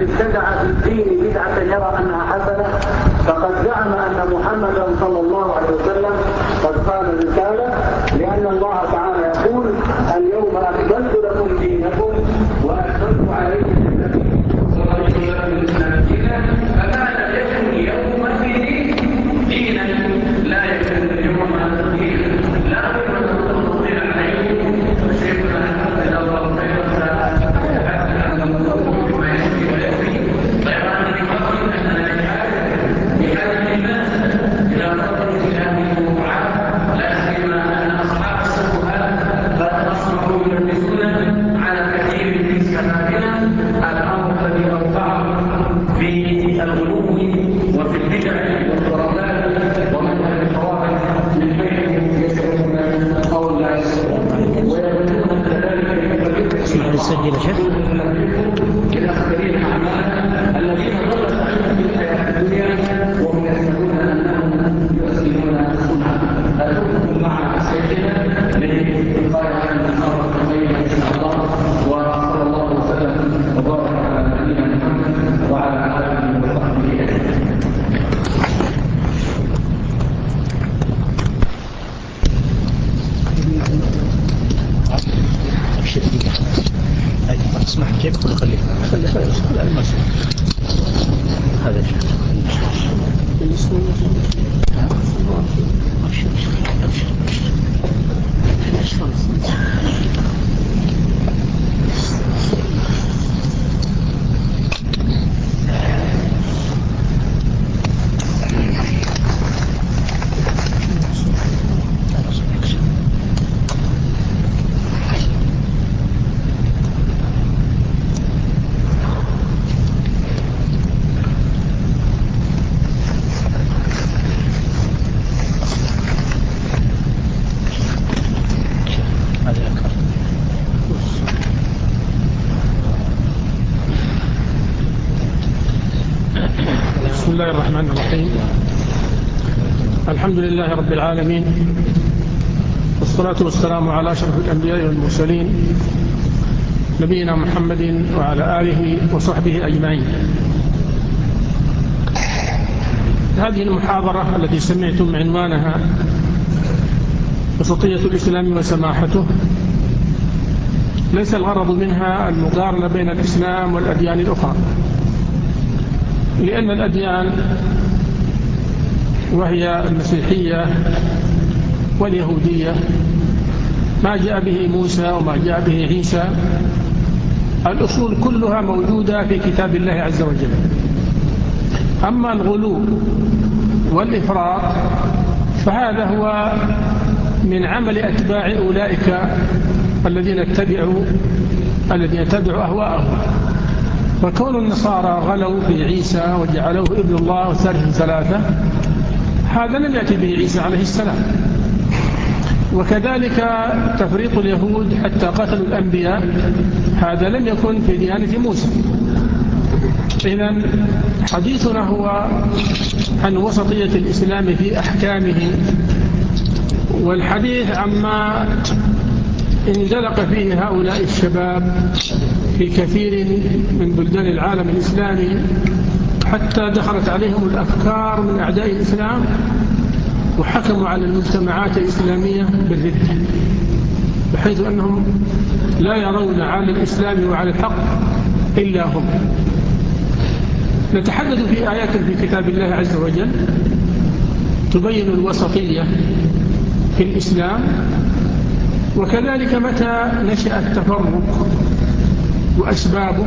من ابتدع في الدين بدعة يرى أنها حسنة فقد زعم أن محمدا صلى الله الحمد لله رب العالمين والصلاة والسلام على شرف الأنبياء والمرسلين نبينا محمد وعلى آله وصحبه أجمعين. هذه المحاضرة التي سمعتم عنوانها وسطية الإسلام وسماحته ليس الغرض منها المقارنة بين الإسلام والأديان الأخرى لأن الأديان وهي المسيحية واليهودية. ما جاء به موسى وما جاء به عيسى. الأصول كلها موجودة في كتاب الله عز وجل. أما الغلو والإفراط فهذا هو من عمل أتباع أولئك الذين اتبعوا الذين اتبعوا أهواءهم. وكون النصارى غلوا في عيسى وجعلوه ابن الله وثالث ثلاثة هذا لم يأتي به عيسى عليه السلام. وكذلك تفريق اليهود حتى قتلوا الأنبياء هذا لم يكن في ديانة موسى. إذا حديثنا هو عن وسطية الإسلام في أحكامه والحديث عما انزلق فيه هؤلاء الشباب في كثير من بلدان العالم الإسلامي. حتى دخلت عليهم الأفكار من أعداء الإسلام وحكموا على المجتمعات الإسلامية بالردة بحيث أنهم لا يرون على الإسلام وعلى الحق إلا هم. نتحدث في آيات في كتاب الله عز وجل تبين الوسطية في الإسلام وكذلك متى نشأ التفرق وأسبابه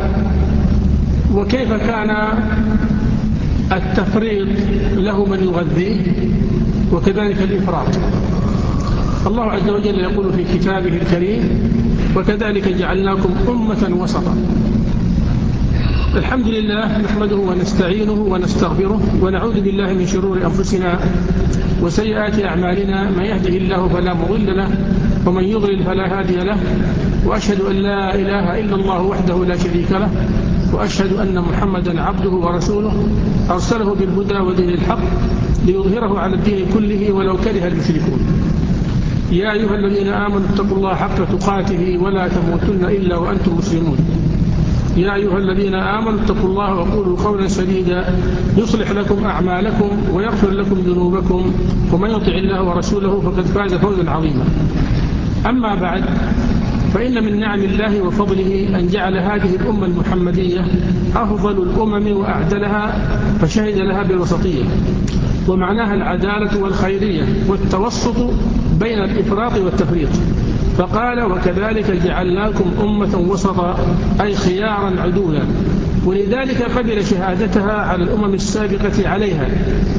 وكيف كان التفريط له من يغذيه وكذلك الإفراط. الله عز وجل يقول في كتابه الكريم وكذلك جعلناكم أمة وسطا. الحمد لله نحمده ونستعينه ونستغفره ونعوذ بالله من شرور أنفسنا وسيئات أعمالنا. من يهده الله فلا مضل له ومن يضلل فلا هادي له وأشهد أن لا إله إلا الله وحده لا شريك له وأشهد أن محمدا عبده ورسوله أرسله بالهدى ودين الحق ليظهره على الدين كله ولو كره المشركون. يا أيها الذين آمنوا اتقوا الله حق تقاته ولا تموتن إلا وأنتم مسلمون. يا أيها الذين آمنوا اتقوا الله وقولوا قولا سديدا يصلح لكم أعمالكم ويغفر لكم ذنوبكم ومن يطع الله ورسوله فقد فاز فوزا عظيما. أما بعد فإن من نعم الله وفضله أن جعل هذه الأمة المحمدية أفضل الأمم وأعدلها فشهد لها بالوسطية ومعناها العدالة والخيرية والتوسط بين الإفراط والتفريط. فقال وكذلك جعلناكم أمة وسطا أي خيارا عدولا. ولذلك قبل شهادتها على الأمم السابقة عليها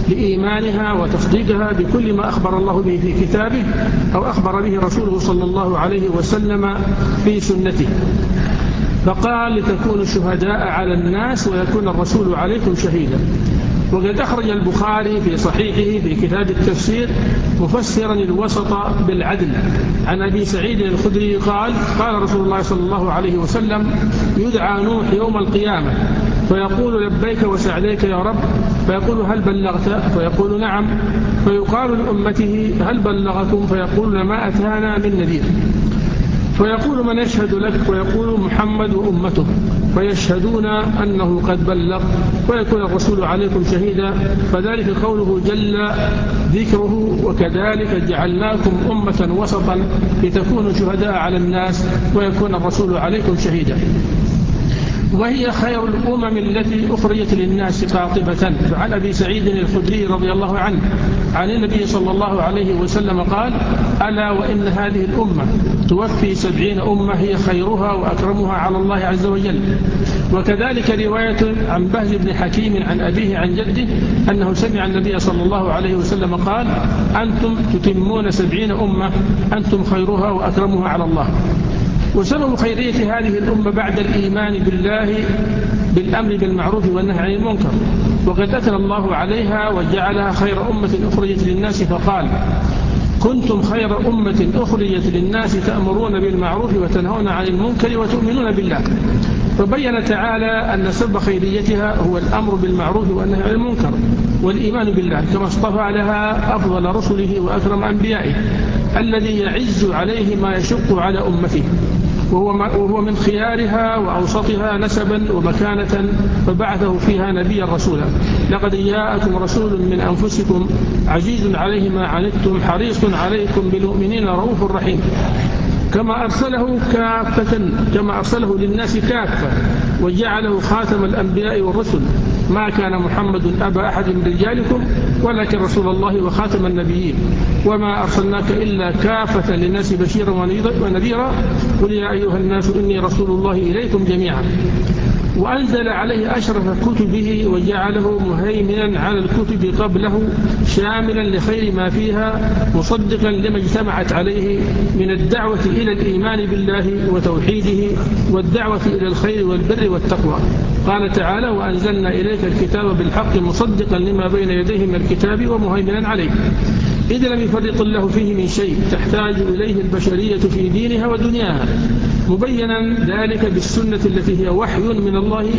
لإيمانها وتصديقها بكل ما أخبر الله به في كتابه أو أخبر به رسوله صلى الله عليه وسلم في سنته. فقال لتكونوا شهداء على الناس ويكون الرسول عليكم شهيدا. وقد أخرج البخاري في صحيحه في كتاب التفسير مفسرا الوسط بالعدل. عن أبي سعيد الخدري قال قال رسول الله صلى الله عليه وسلم يدعى نوح يوم القيامة فيقول لبيك وسعديك يا رب. فيقول هل بلغت؟ فيقول نعم. فيقال لأمته هل بلغتم فيقول ما أتانا من نذير. فيقول من يشهد لك؟ ويقول محمد وأمته ويشهدون أنه قد بلغ ويكون الرسول عليكم شهيدا فذلك قوله جل ذكره وكذلك جعلناكم أمة وسطا لتكونوا شهداء على الناس ويكون الرسول عليكم شهيدا. وهي خير الأمم التي أخرجت للناس قاطبة عن أبي سعيد الخدري رضي الله عنه عن النبي صلى الله عليه وسلم قال ألا وإن هذه الأمة توفي سبعين أمة هي خيرها وأكرمها على الله عز وجل. وكذلك رواية عن بهز بن حكيم عن أبيه عن جده أنه سمع النبي صلى الله عليه وسلم قال أنتم تتمون سبعين أمة أنتم خيرها وأكرمها على الله. وسبب خيرية هذه الأمة بعد الإيمان بالله بالأمر بالمعروف والنهي عن المنكر. وقد أثنى الله عليها وجعلها خير أمة أخرجت للناس فقال كنتم خير أمة أخرجت للناس تأمرون بالمعروف وتنهون عن المنكر وتؤمنون بالله. فبين تعالى أن سبب خيريتها هو الأمر بالمعروف والنهي عن المنكر والإيمان بالله كما اصطفى لها أفضل رسله وأكرم أنبيائه الذي يعز عليه ما يشق على أمته. وهو وهو من خيارها وأوسطها نسبا ومكانة فبعثه فيها نبيا رسولا. لقد جاءكم رسول من أنفسكم عزيز عليه ما عنتم حريص عليكم بالمؤمنين رؤوف رحيم. كما أرسله كافة كما أرسله للناس كافة وجعله خاتم الأنبياء والرسل. ما كان محمد أبا أحد من رجالكم ولكن رسول الله وخاتم النبيين. وما أرسلناك إلا كافة للناس بشيرا ونذيرا. قل يا أيها الناس إني رسول الله إليكم جميعا. وأنزل عليه أشرف كتبه وجعله مهيمنا على الكتب قبله شاملا لخير ما فيها مصدقا لما اجتمعت عليه من الدعوة إلى الإيمان بالله وتوحيده والدعوة إلى الخير والبر والتقوى. قال تعالى وأنزلنا إليك الكتاب بالحق مصدقا لما بين يديه من الكتاب ومهيمنا عليه. إذ لم يفرق الله فيه من شيء تحتاج إليه البشرية في دينها ودنياها. مبينا ذلك بالسنة التي هي وحي من الله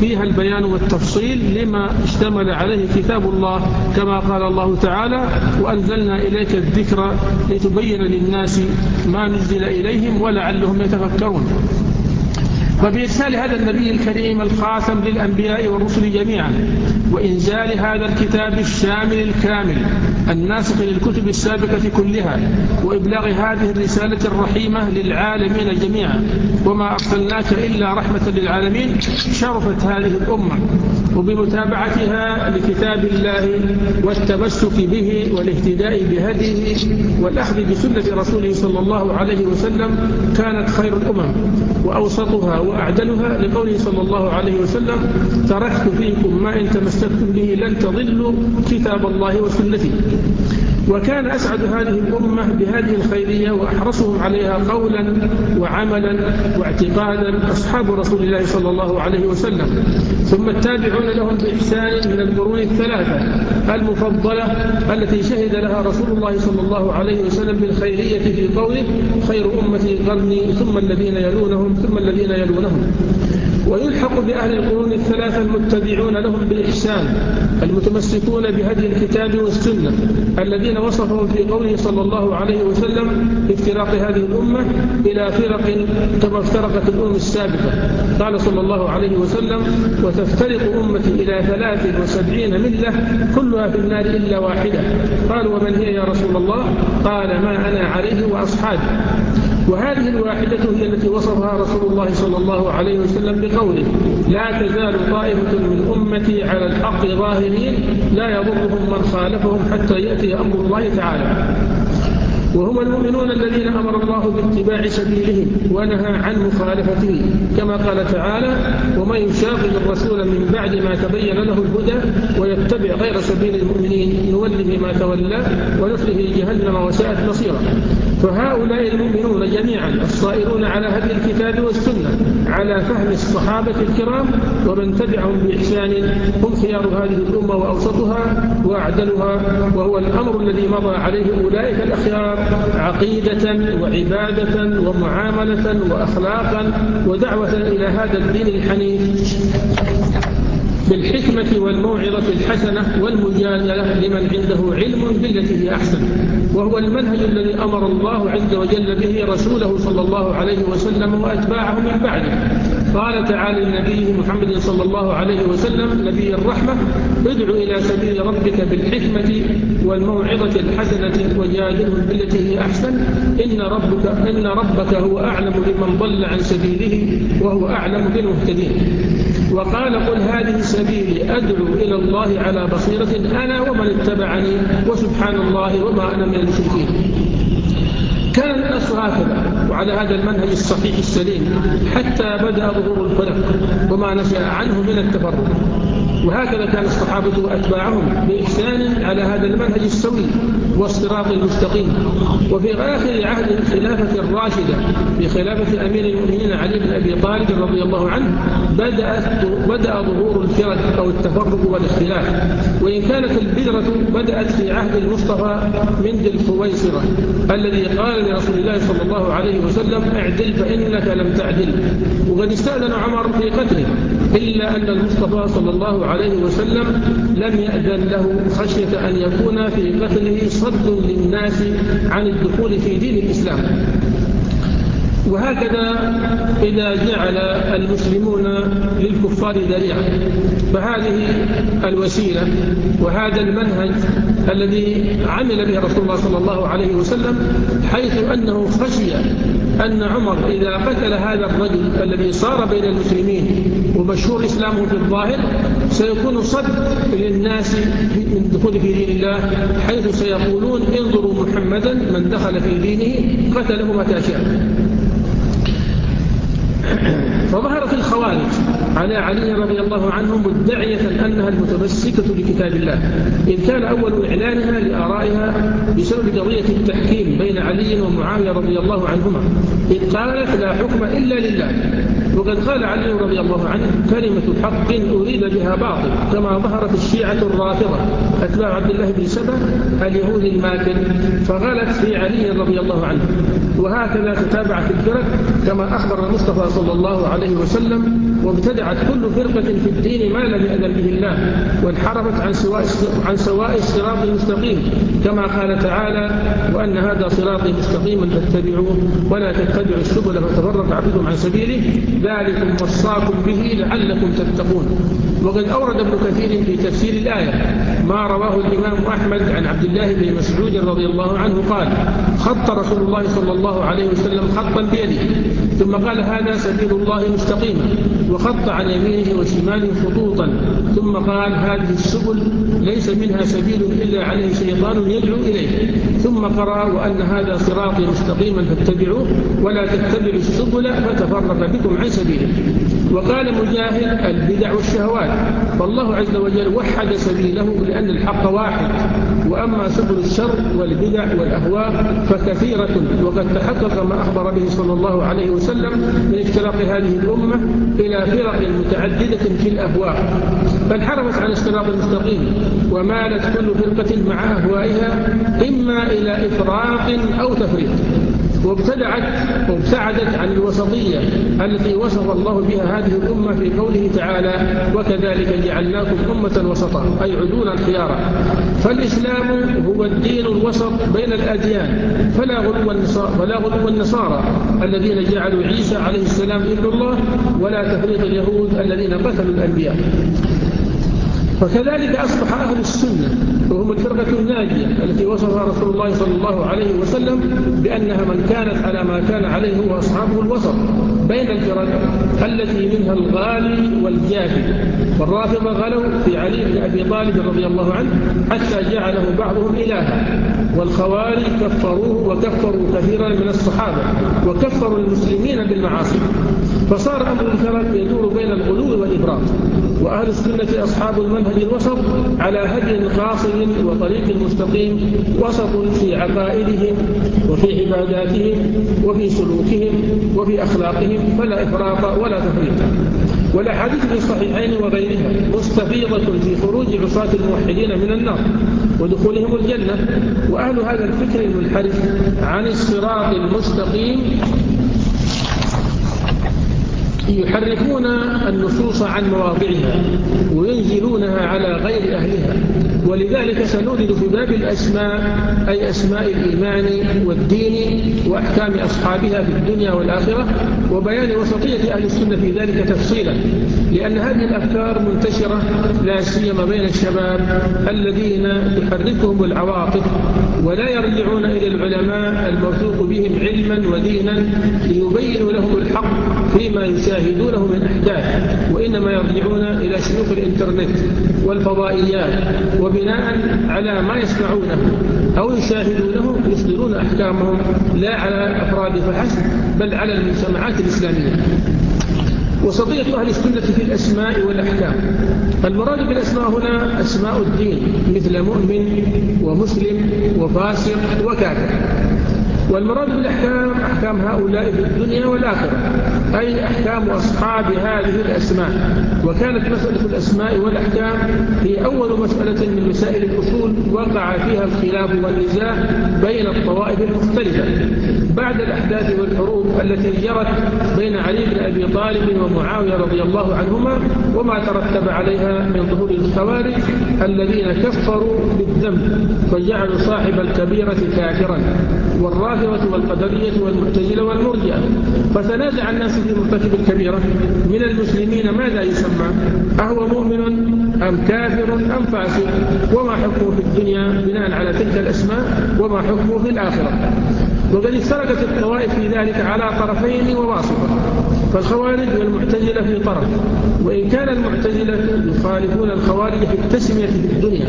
فيها البيان والتفصيل لما اشتمل عليه كتاب الله كما قال الله تعالى وأنزلنا إليك الذكر لتبين للناس ما نزل إليهم ولعلهم يتفكرون. وبإرسال هذا النبي الكريم الخاتم للأنبياء والرسل جميعا وإنزال هذا الكتاب الشامل الكامل الناسخ للكتب السابقة كلها وإبلاغ هذه الرسالة الرحيمة للعالمين جميعا. وما أرسلناك إلا رحمة للعالمين شرفت هذه الأمة. وبمتابعتها لكتاب الله والتمسك به والاهتداء بهديه والأخذ بسنة رسوله صلى الله عليه وسلم كانت خير الأمم وأوسطها وأعدلها لقوله صلى الله عليه وسلم تركت فيكم ما إن تمسكتم به لن تضلوا كتاب الله وسنته وكان أسعد هذه الأمة بهذه الخيرية وأحرصهم عليها قولا وعملا واعتقادا أصحاب رسول الله صلى الله عليه وسلم. ثم التابعون لهم بإحسان من القرون الثلاثة. المفضلة التي شهد لها رسول الله صلى الله عليه وسلم بالخيرية في قوله خير أمتي قرني ثم الذين يلونهم ثم الذين يلونهم. ويلحق بأهل القرون الثلاثة المتبعون لهم بالإحسان المتمسكون بهدي الكتاب والسنة الذين وصفهم في قوله صلى الله عليه وسلم افتراق هذه الأمة إلى فرق كما افترقت الأمم السابقة. قال صلى الله عليه وسلم وتفترق أمتي إلى ثلاث وسبعين ملة كلها في النار إلا واحدة. قال ومن هي يا رسول الله؟ قال ما أنا عليه وأصحابي. وهذه الواحدة هي التي وصفها رسول الله صلى الله عليه وسلم بقوله لا تزال طائفة من أمتي على الحق ظاهرين لا يضرهم من خالفهم حتى يأتي أمر الله تعالى. وهم المؤمنون الذين أمر الله باتباع سبيلهم ونهى عن مخالفته. كما قال تعالى ومن يشاغل الرسول من بعد ما تبين له الهدى ويتبع غير سبيل المؤمنين نوله ما تولى ونصله جهنم وساءت نصيرا فهؤلاء المؤمنون جميعا الصائرون على هدي الكتاب والسنة على فهم الصحابة الكرام ومن تبعهم بإحسان هم خيار هذه الأمة وأوسطها وأعدلها وهو الأمر الذي مضى عليه أولئك الأخيار عقيدة وعبادة ومعاملة وأخلاقا ودعوة إلى هذا الدين الحنيف. بالحكمة والموعظة الحسنة والمجادلة لمن عنده علم بالتي هي أحسن. وهو المنهج الذي أمر الله عز وجل به رسوله صلى الله عليه وسلم وأتباعه من بعده. قال تعالى النبي محمد صلى الله عليه وسلم نبي الرحمة ادع إلى سبيل ربك بالحكمة والموعظة الحسنة وجادله بالتي هي أحسن. إن ربك, إن ربك هو أعلم بمن ضل عن سبيله وهو أعلم بالمهتدين. وقال قل هذه سبيلي أدعو إلى الله على بصيرة أنا ومن اتبعني وسبحان الله وما أنا من المشركين. كان الناس على هذا المنهج الصحيح السليم حتى بدأ ظهور الفرق وما نشأ عنه من التفرق وهكذا كان الصحابة وأتباعهم بإحسان على هذا المنهج السوي. والصراط المستقيم. وفي آخر عهد الخلافة الراشدة بخلافة أمير المؤمنين علي بن أبي طالب رضي الله عنه بدأ بدأ ظهور الفرد أو التفرق والاختلاف. وإن كانت البذرة بدأت في عهد المصطفى من ذي الفويصرة الذي قال لرسول الله صلى الله عليه وسلم اعدل فإنك لم تعدل. وقد استأذن عمر في قتله. إلا أن المصطفى صلى الله عليه وسلم لم يأذن له خشية أن يكون في قتله صد للناس عن الدخول في دين الإسلام. وهكذا إذا جعل المسلمون للكفار ذريعا فهذه الوسيلة وهذا المنهج الذي عمل به رسول الله صلى الله عليه وسلم حيث أنه خشي أن عمر إذا قتل هذا الرجل الذي صار بين المسلمين ومشهور الإسلام في الظاهر سيكون صد للناس من دخول في دين الله حيث سيقولون انظروا محمدا من دخل في دينه قتله متى شاء فظهرت الخوارج على علي رضي الله عنه مدعية أنها المتمسكة بكتاب الله. إذ كان أول إعلانها لآرائها بسبب قضية التحكيم بين علي ومعاوية رضي الله عنهما. إذ قالت لا حكم إلا لله. وقد قال علي رضي الله عنه كلمة حق أريد بها باطل كما ظهرت الشيعة الرافضة أتباع عبد الله بن سبأ اليهودي الماكر فغلت في علي رضي الله عنه. وهكذا تتابعت الفرق كما أخبر المصطفى صلى الله عليه وسلم وابتدع وبدعت كل فرقة في الدين ما لم يأذن به الله وانحرفت عن سواء عن سواء الصراط المستقيم. كما قال تعالى وأن هذا صراطي مستقيما فاتبعوه ولا تتبعوا السبل فتفرق عبدكم عن سبيله. ذلكم وصاكم به لعلكم تتقون. وقد أورد ابن كثير في تفسير الآية ما رواه الإمام أحمد عن عبد الله بن مسعود رضي الله عنه قال خط رسول الله صلى الله عليه وسلم خطا بيده ثم قال هذا سبيل الله مستقيما. وخط عن يمينه وشماله خطوطا. ثم قال هذه السبل ليس منها سبيل إلا عليه شيطان يدعو إليه. ثم قرأ وأن هذا صراطي مستقيما فاتبعوه. ولا تتبعوا السبل فتفرق بكم عن سبيله. وقال مجاهد البدع والشهوات. فالله عز وجل وحد سبيله لأن الحق واحد. وأما سبل الشر والبدع والأهواء فكثيرة. وقد تحقق ما أخبر به صلى الله عليه وسلم من افتراق هذه الأمة إلى فرق متعددة في الأهواء. فانحرفت عن اشتراق المستقيم. ومالت كل فرقة مع أهوائها إما إلى إفراط أو تفريط. وابتدعت وابتعدت عن الوسطية التي وصف الله بها هذه الأمة في قوله تعالى وكذلك جعلناكم أمة وسطا أي عدونا خيارا فالإسلام هو الدين الوسط بين الأديان. فلا غلو فلا غلو النصارى الذين جعلوا عيسى عليه السلام ابن الله ولا تفريط اليهود الذين قتلوا الأنبياء. فكذلك أصبح أهل السنة وهم الفرقة الناجية التي وصفها رسول الله صلى الله عليه وسلم بأنها من كانت على ما كان عليه هو أصحابه الوسط بين الفرق التي منها الغالي والجافي والرافض غلوا في علي بن أبي طالب رضي الله عنه حتى جعله بعضهم إلها. والخوارج كفروه وكفروا كثيرا من الصحابة وكفروا المسلمين بالمعاصي. فصار أمر الفرق يدور بين الغلو والإبراط وأهل السنة أصحاب المنهج الوسط على هدي قاصر الطريق وطريق مستقيم وسط في عقائدهم وفي عباداتهم وفي سلوكهم وفي أخلاقهم فلا إفراط ولا تفريط. والأحاديث في الصحيحين وغيرها مستفيضة في خروج عصاة الموحدين من النار ودخولهم الجنة وأهل هذا الفكر المنحرف عن الصراط المستقيم يحرفون النصوص عن مواضعها وينزلونها على غير أهلها. ولذلك سنورد في باب الأسماء أي أسماء الإيمان والدين وأحكام أصحابها في الدنيا والآخرة وبيان وسطية أهل السنة في ذلك تفصيلا لأن هذه الأفكار منتشرة لا سيما بين الشباب الذين تحركهم العواطف ولا يرجعون إلى العلماء الموثوق بهم علما ودينا ليبينوا لهم الحق فيما يشاهدونه من أحداث وإنما يرجعون إلى سلوك الإنترنت والفضائيات وبناء على ما يسمعونه أو يشاهدونه يصدرون أحكامهم لا على الأفراد فحسب بل على المجتمعات الإسلامية. وسطية أهل السنة في الأسماء والأحكام. المراد بالأسماء هنا أسماء الدين مثل مؤمن ومسلم وفاسق وكافر. والمراد بالأحكام أحكام هؤلاء في الدنيا والآخرة. أي أحكام أصحاب هذه الأسماء. وكانت مسألة الأسماء والأحكام هي أول مسألة من مسائل الأصول وقع فيها الخلاف والنزاع بين الطوائف المختلفة. بعد الأحداث والحروب التي جرت بين علي بن أبي طالب ومعاوية رضي الله عنهما وما ترتب عليها من ظهور الخوارج الذين كفروا بالذنب فجعلوا صاحب الكبيرة كافرا. والرافضة والقدرية والمعتزلة والمرجئة. فتنازع الناس في مرتكب الكبيرة. من المسلمين ماذا يسمى؟ أهو مؤمن أم كافر أم فاسق؟ وما حكمه في الدنيا بناء على تلك الأسماء؟ وما حكمه في الآخرة؟ وقد اشتركت الطوائف في ذلك على طرفين وواسطة. فالخوارج والمعتزلة في طرف. وإن كان المعتزلة يخالفون الخوارج في التسمية في الدنيا.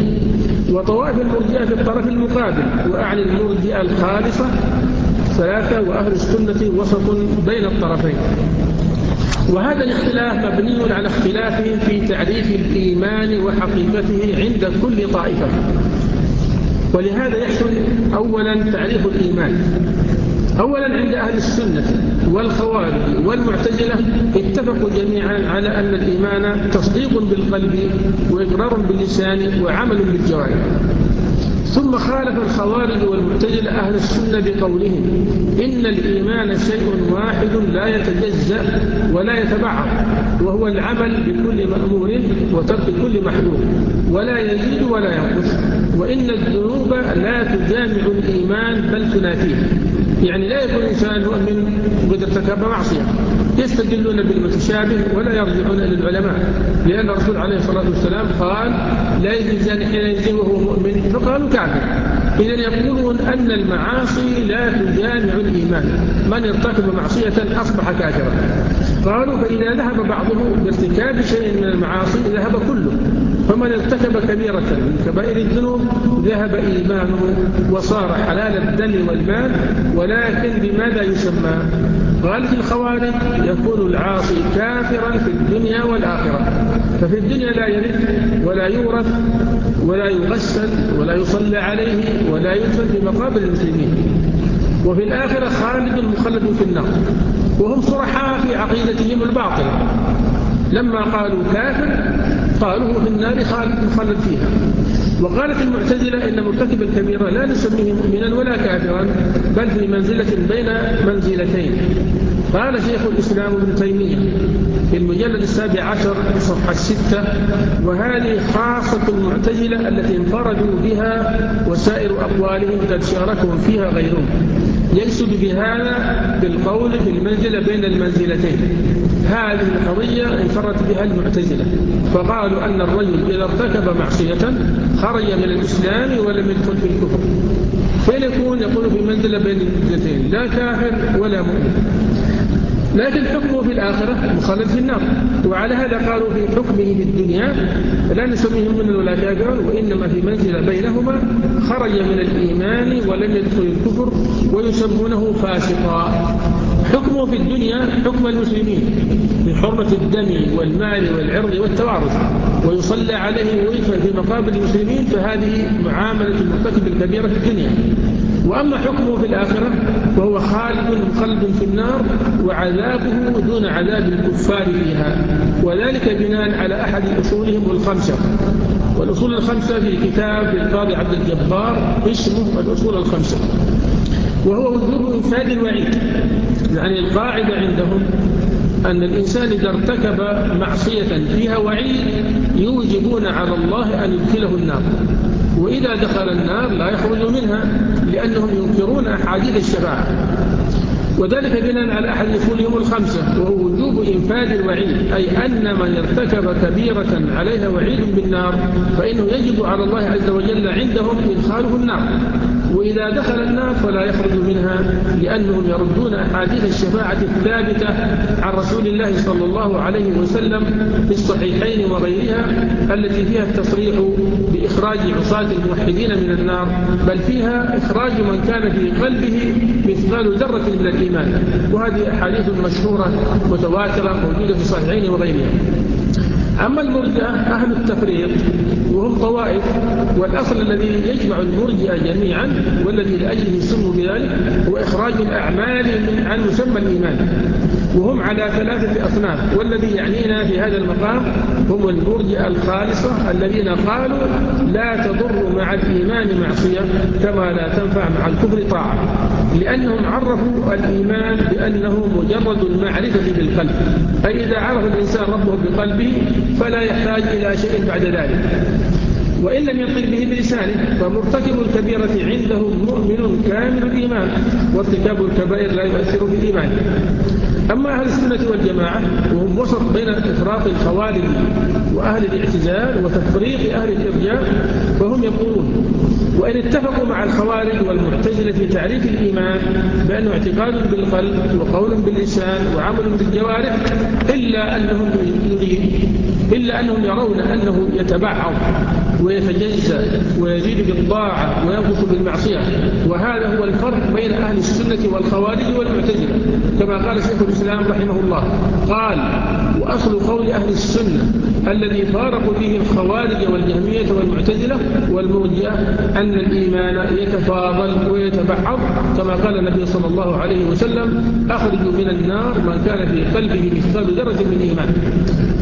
وطوائف المرجئة في الطرف المقابل وأعلى المرجئة الخالصة ثلاثة وأهل السنة وسط بين الطرفين. وهذا الاختلاف مبني على اختلاف في تعريف الإيمان وحقيقته عند كل طائفة. ولهذا يحصل أولا تعريف الإيمان. أولا عند أهل السنة. والخوارج والمعتزلة اتفقوا جميعا على أن الإيمان تصديق بالقلب وإقرار باللسان وعمل بالجوارح. ثم خالف الخوارج والمعتزلة أهل السنة بقولهم إن الإيمان شيء واحد لا يتجزأ ولا يتبعض وهو العمل بكل مأمور وترك كل محلول ولا يزيد ولا ينقص وإن الذنوب لا تجامع الإيمان بل تنافيه. يعني لا يكون إنسان مؤمن قد ارتكب معصية. يستدلون بالمتشابه ولا يرجعون إلى العلماء لأن الرسول عليه الصلاة والسلام قال لا يجزان حينئذ وهو مؤمن فقالوا كافر. إذا يقولون أن المعاصي لا تجامع الإيمان. من ارتكب معصية أصبح كافرا. قالوا فإذا ذهب بعضه بارتكاب شيء من المعاصي ذهب كله. فمن ارتكب كبيرة من كبائر الذنوب ذهب إيمانه وصار حلال الدم والمال ولكن بماذا يسمى؟ قال في الخوارج يكون العاصي كافرا في الدنيا والآخرة. ففي الدنيا لا يرث ولا يورث ولا يغسل ولا يصلى عليه ولا يدفن في مقابر المسلمين. وفي الآخرة خالد مخلد في النار. وهم صرحاء في عقيدتهم الباطلة. لما قالوا كافر قالوا في النار خالد خالد فيها. وقالت المعتزلة إن مرتكب الكبيرة لا نسميه مؤمنا ولا كافرا بل في منزلة بين منزلتين. قال شيخ الإسلام ابن تيمية في المجلد السابع عشر صفحة ستة وهذه خاصة المعتزلة التي انفردوا بها وسائر أقوالهم قد شاركهم فيها غيرهم. يقصد بهذا بالقول في المنزلة بين المنزلتين. هذه القضية انفرت بها المعتزلة فقالوا أن الرجل إذا ارتكب معصية خرج من الإسلام ولم يدخل في الكفر. فيكون يقول في منزلة بين المنزلتين لا كافر ولا مؤمن. لكن حكمه في الآخرة مخلد في النار وعلى هذا قالوا في حكمه في الدنيا لا نسميهم من ولا كافر وإنما في منزلة بينهما خرج من الإيمان ولم يدخل الكفر ويسمونه فاسقا. حكمه في الدنيا حكم المسلمين بحرمة الدم والمال والعرض والتوارث. ويصلى عليه ويفى في مقابر المسلمين فهذه معاملة المرتكب الكبيرة في الدنيا. وأما حكمه في الآخرة وهو خالد قلب في النار وعذابه دون عذاب الكفار فيها. وذلك بناء على أحد أصولهم الخمسة. والأصول الخمسة في كتاب القاضي عبد الجبار اسمه الأصول الخمسة. وهو وجوب إنفاذ الوعيد. يعني القاعدة عندهم أن الإنسان إذا ارتكب معصية فيها وعيد يوجبون على الله أن يدخله النار. وإذا دخل النار لا يخرج منها. لأنهم ينكرون أحاديث الشفاعة. وذلك بناء على أحد كل يوم الخمسة وهو وجوب إنفاذ الوعيد أي أن من ارتكب كبيرة عليها وعيد بالنار فإنه يجب على الله عز وجل عندهم إدخاله النار. وإذا دخل النار فلا يخرج منها لأنهم يردون أحاديث الشفاعة الثابتة عن رسول الله صلى الله عليه وسلم في الصحيحين وغيرها التي فيها التصريح بإخراج عصاة الموحدين من النار بل فيها إخراج من كان في قلبه مثقال ذرة من الإيمان. وهذه حديث مشهورة متواترة موجودة في صحيحين وغيرها أما المرجئة أهل التفريط وهم طوائف والأصل الذي يجمع المرجئة جميعا والذي لأجله سموا بذلك هو إخراج الأعمال عن مسمى الإيمان. وهم على ثلاثة أصناف والذي يعنينا في هذا المقام هم المرجئة الخالصة الذين قالوا لا تضر مع الإيمان معصية كما لا تنفع مع الكبر طاعة لأنهم عرفوا الإيمان بأنه مجرد المعرفة بالقلب أي إذا عرف الإنسان ربه بقلبه فلا يحتاج إلى شيء بعد ذلك. وإن لم يقل به بلسانه فمرتكب الكبيرة عنده مؤمن كامل الإيمان وارتكاب الكبائر لا يؤثر في إيمانه أما أهل السنة والجماعة وهم وسط بين إفراط الخوارج وأهل الاعتزال وتفريق أهل الإرجاء فهم يقولون وإن اتفقوا مع الخوارج والمعتزلة في تعريف الإيمان بأنه اعتقاد بالقلب وقول باللسان وعمل بالجوارح إلا أنهم إلا أنهم يرون أنه يتبعض ويتجزى ويزيد بالطاعة وينقص بالمعصية. وهذا هو الفرق بين أهل السنة والخوارج والمعتزلة. كما قال شيخ الإسلام رحمه الله قال وأصل قول أهل السنة الذي فارقوا فيه الخوارج والجهمية والمعتزلة والمرجئة أن الإيمان يتفاضل ويتبعض. كما قال النبي صلى الله عليه وسلم أخرجوا من النار من كان في قلبه مثقال درجة من إيمان.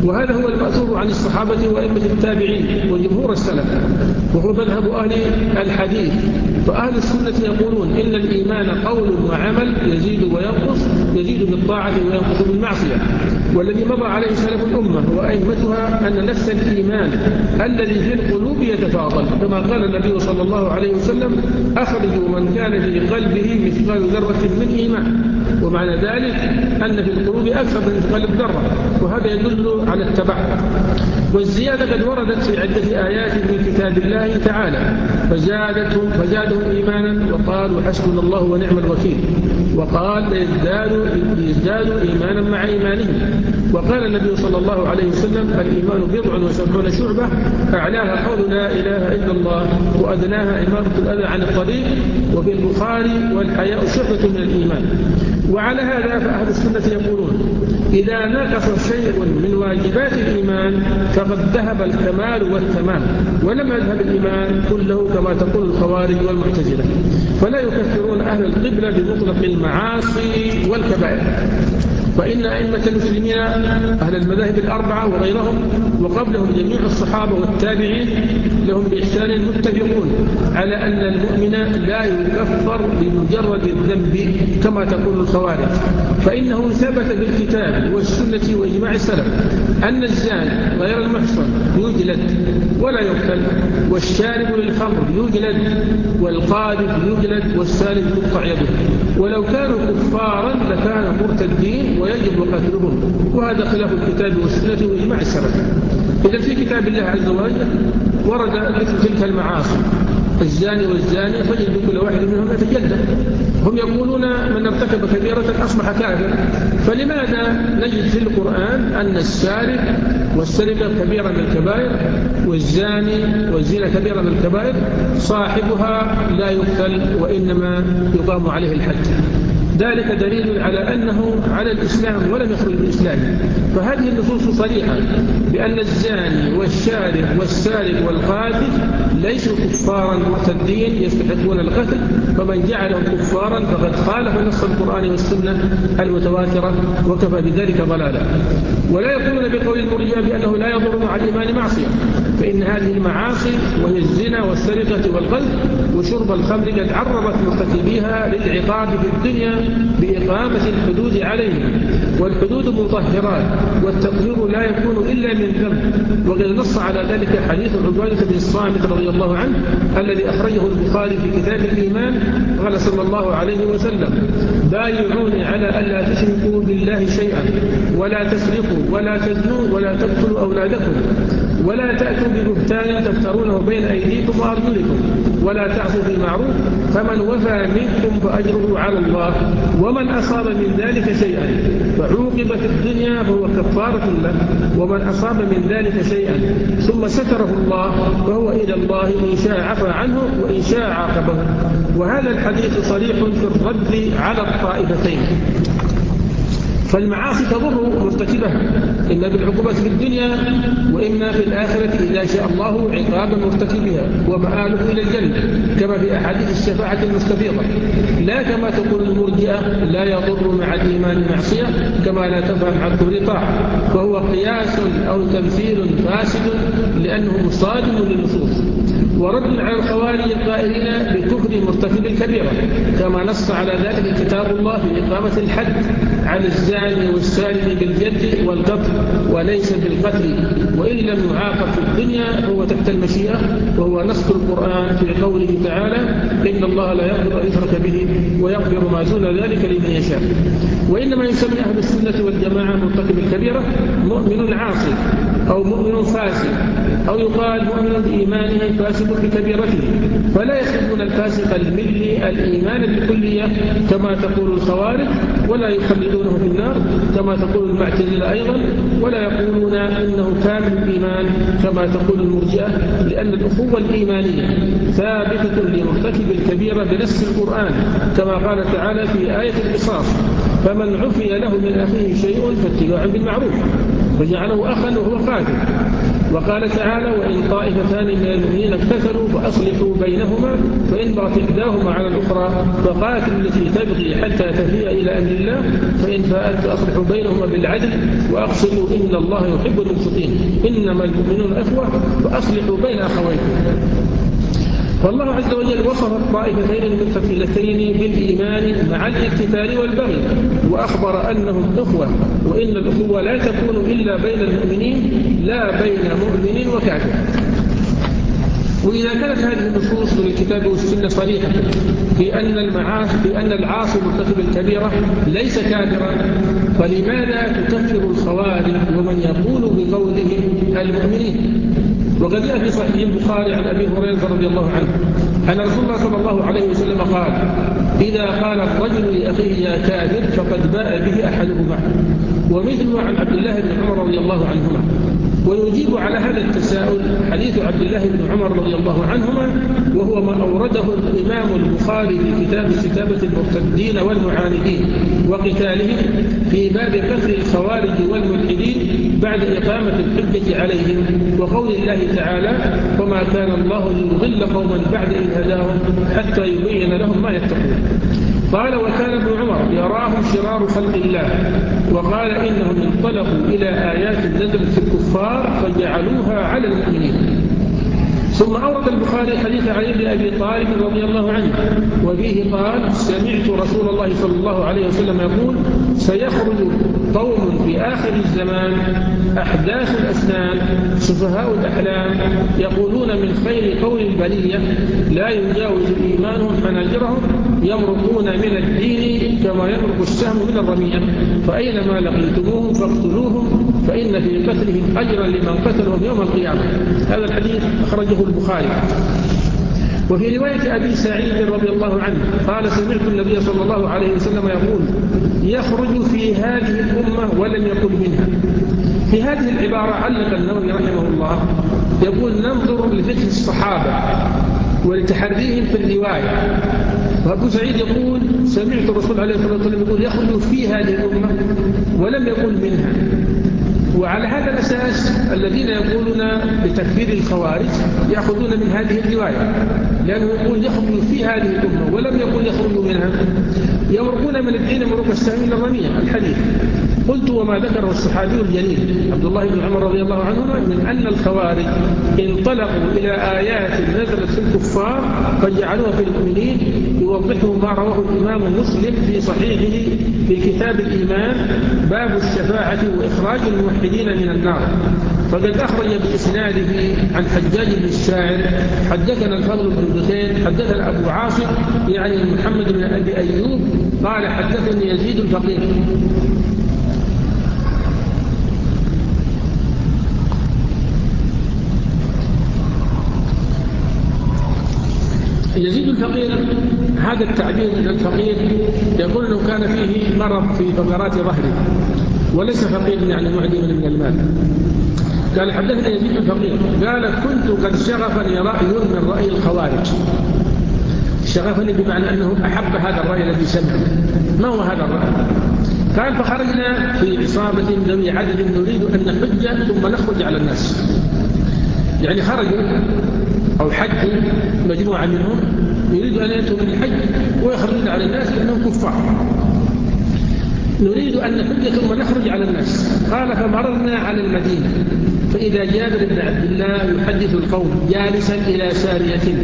وهذا هو المأثور عن الصحابة وأئمة التابعين وجمهور السلف وهو مذهب أهل الحديث. فأهل السنة يقولون إن الإيمان قول وعمل يزيد وينقص يزيد بالطاعة وينقص بالمعصية والذي مضى عليه سلف الأمة وأئمتها أن نفس الإيمان الذي في القلوب يتفاضل. كما قال النبي صلى الله عليه وسلم أخرجوا من كان في قلبه مثقال ذرة من إيمان. ومعنى ذلك أن في القلوب أكثر من مثقال الذرة وهذا يدل على التبع. والزيادة قد وردت في عدة آيات من كتاب الله تعالى. فزادتهم, فزادهم إيمانا وقالوا حسبنا الله ونعم الوكيل. وقال ليزدادوا يزداد إيمانا مع إيمانه. وقال النبي صلى الله عليه وسلم الإيمان بضع وسبعون شعبة أعلاها قول لا إله إلا الله وأدناها إمامة الأذى عن الطريق وفي البخاري والحياء شعبة من الإيمان. وعلى هذا فأهل السنة يقولون إذا نقص شيء من واجبات الإيمان فقد ذهب الكمال والتمام ولم يذهب الإيمان كله كما تقول الخوارج والمعتزلة. فلا يكفرون أهل القبلة بمطلق المعاصي والكبائر. فإن أئمة المسلمين أهل المذاهب الأربعة وغيرهم وقبلهم جميع الصحابة والتابعين لهم بإحسان متفقون على أن المؤمن لا يكفر بمجرد الذنب كما تقول الخوارج. فإنه ثبت بالكتاب والسنة وإجماع السلف أن الزان غير المحصن يجلد ولا يقتل والشارب للخمر يجلد والقاذف يجلد والسالب يقطع يده. ولو كانوا كفارا لكانوا مرتدين ويجب قتلهم وهذا خلاف الكتاب والسنة وإجماع السلف إذا في كتاب الله عز وجل ورد مثل تلك المعاصي الزاني والزانية فجد كل واحد منهم يتجدد. هم يقولون من ارتكب كبيرة أصبح كافر فلماذا نجد في القرآن أن السارق والسرقة كبيرة من الكبائر والزاني والزنا كبيرة من الكبائر صاحبها لا يقتل وإنما يقام عليه الحد؟ ذلك دليل على أنه على الإسلام ولم يخرج الإسلام فهذه النصوص صريحة بأن الزاني والشارب والسارق والقاتل ليسوا كفارا مرتدين يستحقون القتل فمن جعلهم كفارا فقد خالف نص القرآن والسنة المتواترة وكفى بذلك ضلالا. ولا يقولون بقول المرجئة بأنه لا يضر مع الإيمان معصية. فإن هذه المعاصي وهي الزنا والسرقة والقذف وشرب الخمر قد عرضت مرتكبيها للعقاب في الدنيا بإقامة الحدود عليها. والحدود مطهرات والتقرير لا يكون إلا من ذنب. وقد نص على ذلك حديث عبادة بن الصامت رضي الله عنه الذي أخرجه البخاري في كتاب الإيمان. قال صلى الله عليه وسلم بايعوني على ألا تشركوا بالله شيئا ولا تسرقوا ولا تزنوا ولا تقتلوا أولادكم. ولا تأتوا ببهتان تفترونه بين أيديكم وأرجلكم ولا تعفوا بالمعروف فمن وفى منكم فأجره على الله ومن أصاب من ذلك شيئا فعوقب في الدنيا فهو كفارة له ومن أصاب من ذلك شيئا ثم ستره الله فهو إلى الله إن شاء عفى عنه وإن شاء عاقبه وهذا الحديث صريح في الرد على الطائفتين فالمعاصي تضر مرتكبها إما بالعقوبة في الدنيا وإما في الآخرة إذا شاء الله عقاب مرتكبها ومآله إلى الجنة كما في أحاديث الشفاعة المستفيضة لا كما تقول المرجئة لا يضر مع الإيمان معصية كما لا تفهم عن كل طاعة فهو قياس أو تمثيل فاسد لأنه صادم للنصوص. ورد على الخوارج القائلين بكفر مرتكب الكبيرة كما نص على ذلك كتاب الله في إقامة الحد عن الزعن والسالم بالجد والقتل وليس بالقتل وإن لم يعاقب في الدنيا هو تحت المشيئة وهو نص القرآن في قوله تعالى إن الله لا يقدر أن به ويقدر ما زول ذلك لمن يشاء. وإنما يسمي أهل السنة والجماعة مرتكب الكبيرة مؤمن عاصي أو مؤمن فاسد أو يقال مؤمن بإيمانه فاسد كفر كبيرته ولا يخلون الفاسق الملي الإيمان الكلية كما تقول الخوارج ولا يخلدونه في النار كما تقول المعتزلة أيضا ولا يقولون إنه كامل الإيمان كما تقول المرجئة لأن الأخوة الإيمانية ثابتة لمرتكب الكبيرة بنص القرآن كما قال تعالى في آية القصاص فمن عفي له من أخيه شيء فاتباع بالمعروف وجعله أخا وهو قاتل. وقال تعالى وإن طائفتان من المؤمنين اكتسلوا فأصلحوا بينهما فإن بغت إحداهما على الأخرى فقاتل التي تبغي حتى تفيء إلى أمر الله فإن فاءت فأصلحوا بينهما بالعدل وأقسموا إن الله يحب المقسطين إنما المؤمنون أخوة فأصلحوا بين أخويكم. والله عز وجل وصف الطائفتين المتفلتين بالإيمان مع الاقتتال والبغي وأخبر أنهم أخوة وإن الأخوة لا تكون إلا بين المؤمنين لا بين مؤمن وكافر وإذا كانت هذه النصوص من الكتاب والسنة صريحة في بأن المعاصي أن العاصي المرتكب الكبيرة ليس كافرا فلماذا تكفر الخوارج ومن يقول بقولهم المؤمنين؟ وقد جاء في صحيح البخاري عن أبي هريرة رضي الله عنه أن رسول الله صلى الله عليه وسلم قال إذا قال الرجل لأخيه يا كاذب فقد باء به أحدهما. ومثل عن عبد الله بن عمر رضي الله عنهما. ويجيب على هذا التساؤل حديث عبد الله بن عمر رضي الله عنهما وهو ما أورده الإمام البخاري في كتاب كتابة المرتدين والمعاندين وقتالهم في باب قتل الخوارج والملحدين بعد إقامة الحجة عليهم وقول الله تعالى وما كان الله ليضل قوما بعد إن هداهم حتى يبين لهم ما يتقون قال وكان ابن عمر يراهم شرار خلق الله وقال إنهم انطلقوا إلى آيات نزلت في الكفار فجعلوها على المؤمنين. ثم أورد البخاري حديث علي بن أبي طالب رضي الله عنه وفيه قال سمعت رسول الله صلى الله عليه وسلم يقول سيخرج قوم في آخر الزمان أحداث الأسنان سفهاء الأحلام يقولون من خير قول البلية لا يجاوز إيمانهم حناجرهم يمرقون من الدين كما يمرق السهم من الرمية فأينما لقيتموهم فاقتلوهم فإن في قتلهم أجرا لمن قتلهم يوم القيامة. هذا الحديث أخرجه البخاري. وفي رواية أبي سعيد رضي الله عنه قال سمعت النبي صلى الله عليه وسلم يقول يخرج في هذه الأمة ولم يقل منها. في هذه العبارة علق النووي رحمه الله يقول ننظر لفتح الصحابة ولتحريهم في الرواية. وأبو سعيد يقول سمعت الرسول عليه الصلاة والسلام يقول يخرج في هذه الأمة ولم يقل منها. وعلى هذا الأساس الذين يقولون بتكبير الخوارج يأخذون من هذه الرواية. لأنه يقول يخرج في هذه الأمة ولم يقل يخرج منها. يورقون من الدين مروق السامي للرمية الحديث. قلت وما ذكره الصحابي الجليل عبد الله بن عمر رضي الله عنهما من أن الخوارج انطلقوا إلى آيات نزلت في الكفار فجعلوها في المؤمنين يوضحهم ما رواه الإمام مسلم في صحيحه في كتاب الإيمان باب الشفاعة وإخراج الموحدين من النار. فقد أخرج بإسناده عن حجاج بن الشاعر حدثنا الفضل بن بخير حدثنا أبو عاصم يعني محمد بن أبي أيوب قال حدثني يزيد الفقير يزيد الفقير هذا التعبير من الفقير يقول انه كان فيه مرض في فقرات ظهره وليس فقير يعني معدما من المال. قال حدثنا يزيد الفقير قال كنت قد شغفني رأي من رأي الخوارج. شغفني بمعنى أنه أحب هذا الرأي الذي سمعه ما هو هذا الرأي؟ قال فخرجنا في عصابة ذوي عدد نريد أن نحج ثم نخرج على الناس. يعني خرجوا أو حج مجموعة منهم يريد أن يأتوا من الحج ويخرجون على الناس لأنهم كفار. نريد أن نحج ثم نخرج على الناس. قال فمررنا على المدينة. فإذا جابر بن عبد الله يحدث القوم جالسا إلى سارية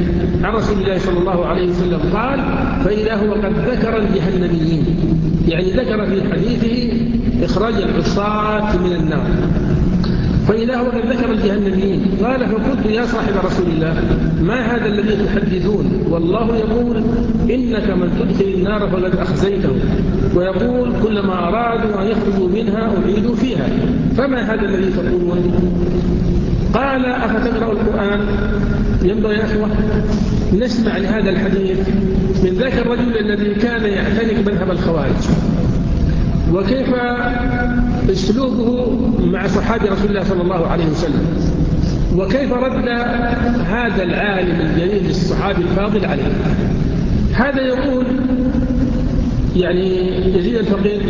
عن رسول الله صلى الله عليه وسلم قال فإذا هو قد ذكر الجهنميين يعني ذكر في حديثه إخراج العصاة من النار. فإلهنا ذكر الجهنميين. قال فقلت يا صاحب رسول الله ما هذا الذي تحدثون؟ والله يقول إنك من تدخل النار فقد أخزيته. ويقول كلما أرادوا أن يخرجوا منها أعيدوا فيها. فما هذا الذي تقولون؟ قال أفتقرأ القرآن؟ ينبغي يا أخوة نسمع لهذا الحديث من ذاك الرجل الذي كان يعتنق مذهب الخوارج. وكيف أسلوبه مع صحابه رسول الله صلى الله عليه وسلم؟ وكيف رد هذا العالم الجليل الصحابي الفاضل عليه؟ هذا يقول يعني يزيد الفقير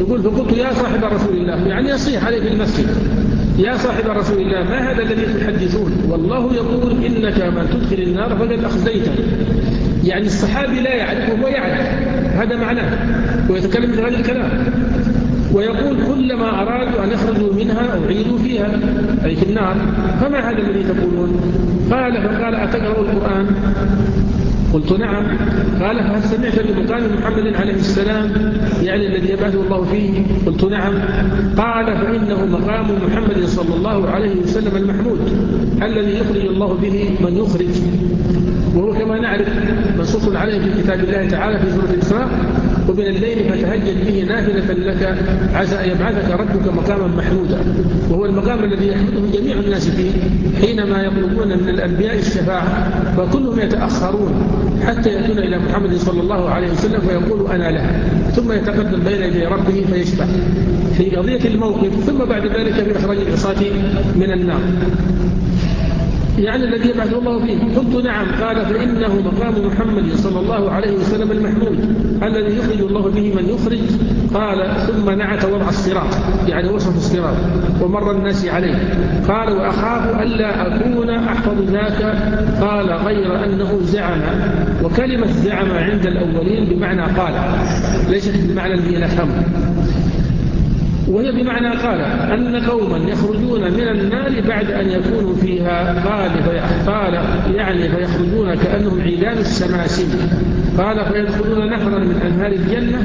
يقول فقلت يا صاحب رسول الله يعني يصيح عليه في المسجد يا صاحب رسول الله ما هذا الذي تحدثون؟ والله يقول إنك من تدخل النار فقد أخزيته يعني الصحابي لا يعرفه ويعرف. يعرف هذا معناه ويتكلم بهذا هذا الكلام. ويقول كلما أرادوا أن يخرجوا منها أعيدوا فيها أي في النار فما هذا الذي تقولون؟ قال فقال أتقرأ القرآن؟ قلت نعم. قال فهل سمعت بمقام محمد عليه السلام يعني الذي يبعثه الله فيه؟ قلت نعم. قال فإنه مقام محمد صلى الله عليه وسلم المحمود الذي يخرج الله به من يخرج. وهو كما نعرف منصوص عليه في كتاب الله تعالى في سورة الإسراء ومن الليل فتهجد به نافلة لك عسى أن يبعثك ربك مقاما محمودا. وهو المقام الذي يحمده جميع الناس فيه حينما يطلبون من الأنبياء الشفاعة فكلهم يتأخرون حتى يأتون إلى محمد صلى الله عليه وسلم ويقول أنا له. ثم يتقدم بين يدي ربه فيشفع في قضية الموقف ثم بعد ذلك في إخراج العصاة من النار. يعني الذي يبعث الله فيه. قلت نعم. قال فإنه مقام محمد صلى الله عليه وسلم المحمود الذي يخرج الله به من يخرج. قال ثم نعت وضع الصراط. يعني وصف الصراط. ومر الناس عليه. قال وأخاف ألا أكون أحفظ ذاك. قال غير أنه زعم. وكلمة زعم عند الأولين بمعنى قال. ليست بمعنى الذي نفهمه وهي بمعنى قال أن قوما يخرجون من النار بعد أن يكونوا فيها قال قال يعني فيخرجون كأنهم عيدان السماسين قال فيدخلون نهرا من أنهار الجنة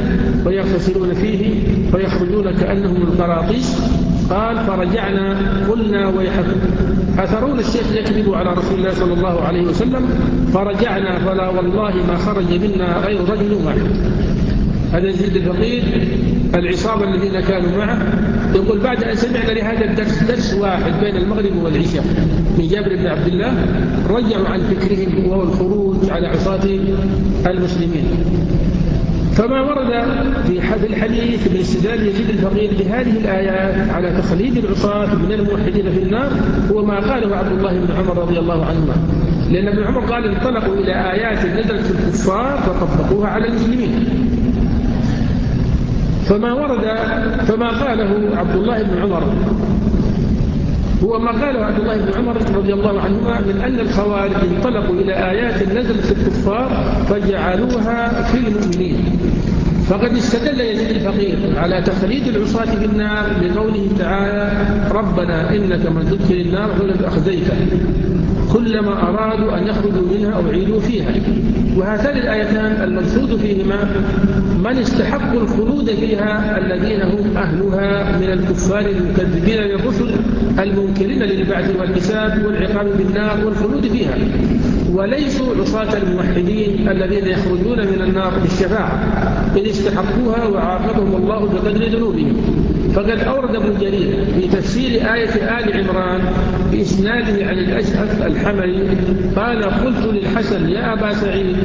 ويغتسلون فيه فيخرجون كأنهم القراطيس. قال فرجعنا قلنا ويحكم أثرون الشيخ يكذب على رسول الله صلى الله عليه وسلم؟ فرجعنا فلا والله ما خرج منا غير رجل واحد. هذا يزيد الفقير العصابة الذين كانوا معه. يقول بعد أن سمعنا لهذا الدرس درس واحد بين المغرب والعشاء من جابر بن عبد الله رجعوا عن فكرهم وهو الخروج على عصاة المسلمين. فما ورد في حد الحديث من استدلال يزيد الفقير بهذه الآيات على تخليد العصاة من الموحدين في النار هو ما قاله عبد الله بن عمر رضي الله عنهما. لأن ابن عمر قال انطلقوا إلى آيات نزلت في الكفار فطبقوها على المسلمين. فما ورد فما قاله عبد الله بن عمر. هو ما قاله عبد الله بن عمر رضي الله عنهما من أن الخوارج انطلقوا إلى آيات نزلت في الكفار فجعلوها في المؤمنين. فقد استدل يزيد الفقير على تخليد العصاة بالنار بقوله تعالى ربنا إنك من تدخل النار فلن أخذيك كلما أرادوا أن يخرجوا منها أعيدوا فيها. وهاتان الآيتان المقصود فيهما من استحق الخلود فيها الذين هم أهلها من الكفار المكذبين للرسل المنكرين للبعث والحساب والعقاب بالنار والخلود فيها. وليسوا عصاة الموحدين الذين يخرجون من النار بالشفاعة. إن استحقوها وعاقبهم الله بقدر ذنوبهم. فقد أورد ابن جرير في تفسير آية آل عمران بإسناده عن الأشعث الحملي قال قلت للحسن يا أبا سعيد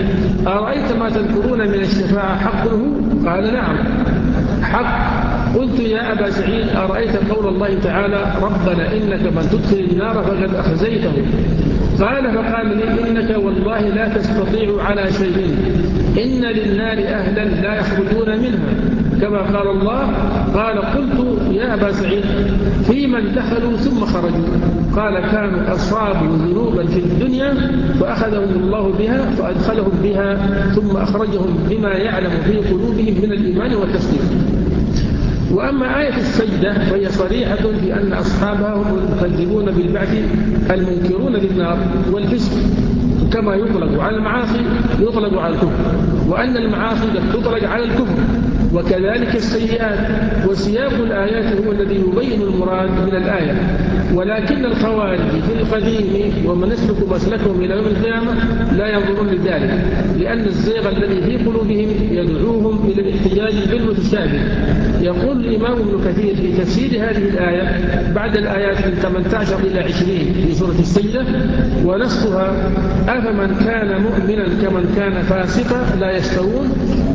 أرأيت ما تذكرون من الشفاعة حقه قال نعم. حق. قلت يا أبا سعيد أرأيت قول الله تعالى ربنا إنك من تدخل النار فقد أخزيته. قال فقال لي إنك والله لا تستطيع على شيء إن للنار أهلا لا يخرجون منها. كما قال الله قال قلت يا أبا سعيد في من دخلوا ثم خرجوا؟ قال كانوا أصابوا ذنوبا في الدنيا فأخذهم الله بها فأدخلهم بها ثم أخرجهم بما يعلم في قلوبهم من الإيمان والتصديق وأما آية السجدة فهي صريحة في أن أصحابها هم المكذبون بالبعث المنكرون للنار والفسق كما يطلق على المعاصي يطلق على الكفر وأن المعاصي تطلق على الكفر. وكذلك السيئات وسياق الآيات هو الذي يبين المراد من الآية. ولكن الخوارج في القديم ومن يسلك مسلكهم إلى يوم القيامة لا ينظرون لذلك لأن الزيغ الذي في قلوبهم يدعوهم إلى الاحتجاج بالمتشابه. يقول الإمام ابن كثير في تفسير هذه الآية بعد الآيات من 18 إلى 20 في سورة السجدة ونصها أفمن كان مؤمنا كمن كان فاسقا لا يستوون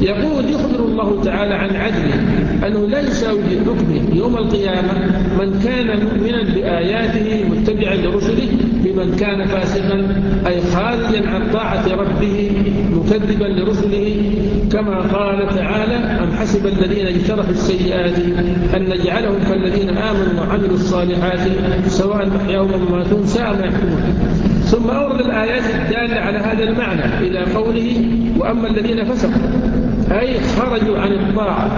يقول يخبر الله تعالى عن عدله أنه لا يساوي في حكمه يوم القيامة من كان مؤمنا بآياته متبعا لرسله بمن كان فاسقا أي خارجا عن طاعة ربه مكذبا لرسله كما قال تعالى أم حسب الذين اجترحوا السيئات أن نجعلهم كالذين آمنوا وعملوا الصالحات سواء محياهم ومماتهم ساء ما يحكمون. ثم أورد الآيات الدالة على هذا المعنى إلى قوله وأما الذين فسقوا أي خرجوا عن الطاعة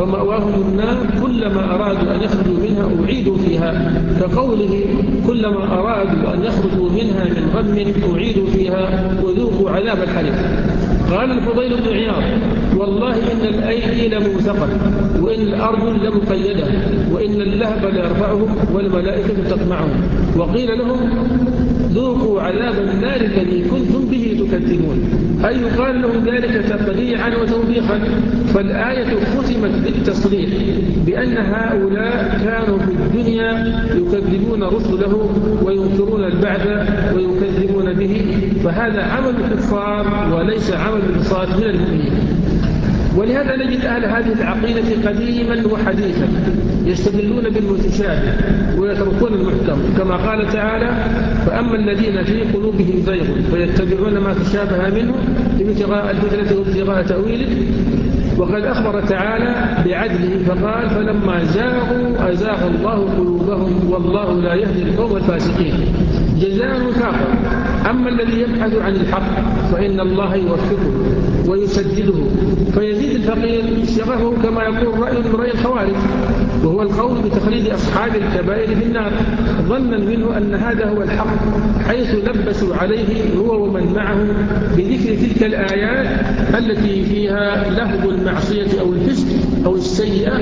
ومأواهم النار كلما أرادوا أن يخرجوا منها أعيدوا فيها. كقوله كلما أرادوا أن يخرجوا منها من غم أعيدوا فيها. وذوقوا عذاب الحريق. قال الفضيل بن عياض والله إن الأيدي لموثقة وإن الأرجل لمقيدة وإن اللهب ليرفعهم والملائكة تقمعهم وقيل لهم ذوقوا عذاب النار الذي كنتم يكذبون أي يقال لهم ذلك تقريعا وتوبيخا؟ فالآية ختمت بالتصريح بأن هؤلاء كانوا في الدنيا يكذبون رسله وينكرون البعث ويكذبون به فهذا عمل الكفار وليس عمل الصالحين المؤمنين. ولهذا نجد أهل هذه العقيدة قديما وحديثا يستدلون بالمتشابه ويتركون المحكم. كما قال تعالى فأما الذين في قلوبهم زيغ فيتبعون ما تشابه منه ابتغاء الفتنة وابتغاء تأويله. وقد أخبر تعالى بعدله فقال فلما زاغوا أزاغ الله قلوبهم والله لا يهدي القوم الفاسقين. جزاء وفاقا أما الذي يبحث عن الحق فإن الله يوفقه ويسدده في الفقير يصفه كما يقول رأي الخوارج. وهو القول بتخليد أصحاب الكبائر في النار ظنا منه أن هذا هو الحق حيث لبسوا عليه هو ومن معه بذكر تلك الآيات التي فيها لهب المعصية أو الفسق أو السيئة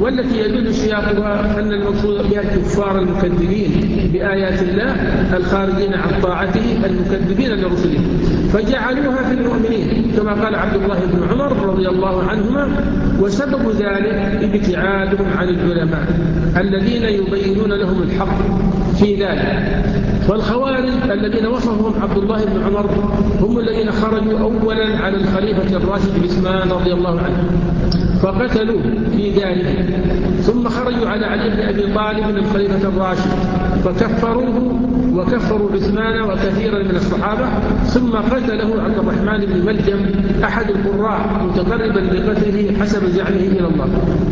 والتي يدل سياقها أن المقصود بها الكفار المكذبين بآيات الله الخارجين عن طاعته المكذبين لرسله. فجعلوها في المؤمنين كما قال عبد الله بن عمر رضي الله عنهما وسبب ذلك ابتعادهم عن العلماء الذين يبينون لهم الحق في ذلك والخوارج الذين وصفهم عبد الله بن عمر هم الذين خرجوا أولا على الخليفة الراشد بن عثمان رضي الله عنه فقتلوه في ذلك ثم خرجوا على علي بن أبي طالب من الخليفة الراشد. فكفروه وكفروا عثمان وكثيرا من الصحابة ثم قتله عبد الرحمن بن ملجم أحد القراء متقربا بقتله حسب زعمه إلى الله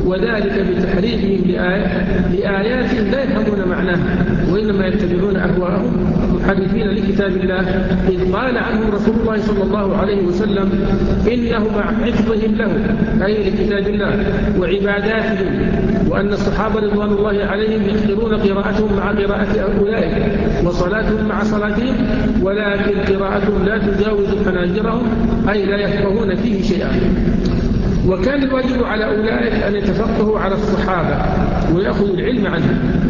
وذلك بتحريفهم لآيات لا يفهمون معناها وإنما يتبعون أهواءهم محرفين لكتاب الله إذ قال عنهم رسول الله صلى الله عليه وسلم إنه مع حفظهم له أي لكتاب الله وعباداتهم وأن الصحابة رضوان الله عليهم يحضرون قراءتهم مع قراءة أولئك وصلاتهم مع صلاتهم ولكن قراءتهم لا تجاوز حناجرهم أي لا يفقهون فيه شيئا. وكان الواجب على أولئك أن يتفقهوا على الصحابة ويأخذوا العلم عنهم.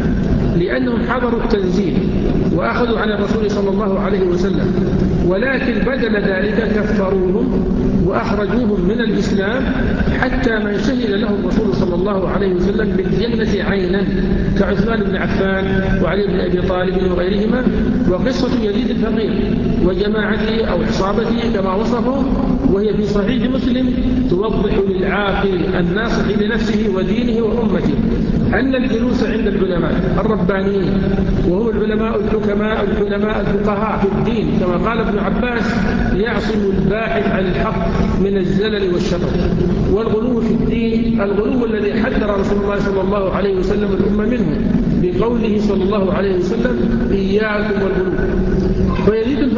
لأنهم حضروا التنزيل وأخذوا عن الرسول صلى الله عليه وسلم. ولكن بدل ذلك كفروهم وأخرجوهم من الإسلام حتى من شهد له الرسول صلى الله عليه وسلم بالجنة عينا كعثمان بن عفان وعلي بن أبي طالب وغيرهما وقصة يزيد الفقير وجماعته أو عصابته كما وصفه وهي في صحيح مسلم توضح للعاقل الناصح لنفسه ودينه وأمته أن الجلوس عند العلماء الربانيين وهم العلماء الحكماء العلماء الفقهاء في الدين كما قال ابن عباس يعصم الباحث عن الحق من الزلل والشطط. والغلو في الدين الغلو الذي حذر رسول الله صلى الله عليه وسلم الأمة منه بقوله صلى الله عليه وسلم إياكم والغلو.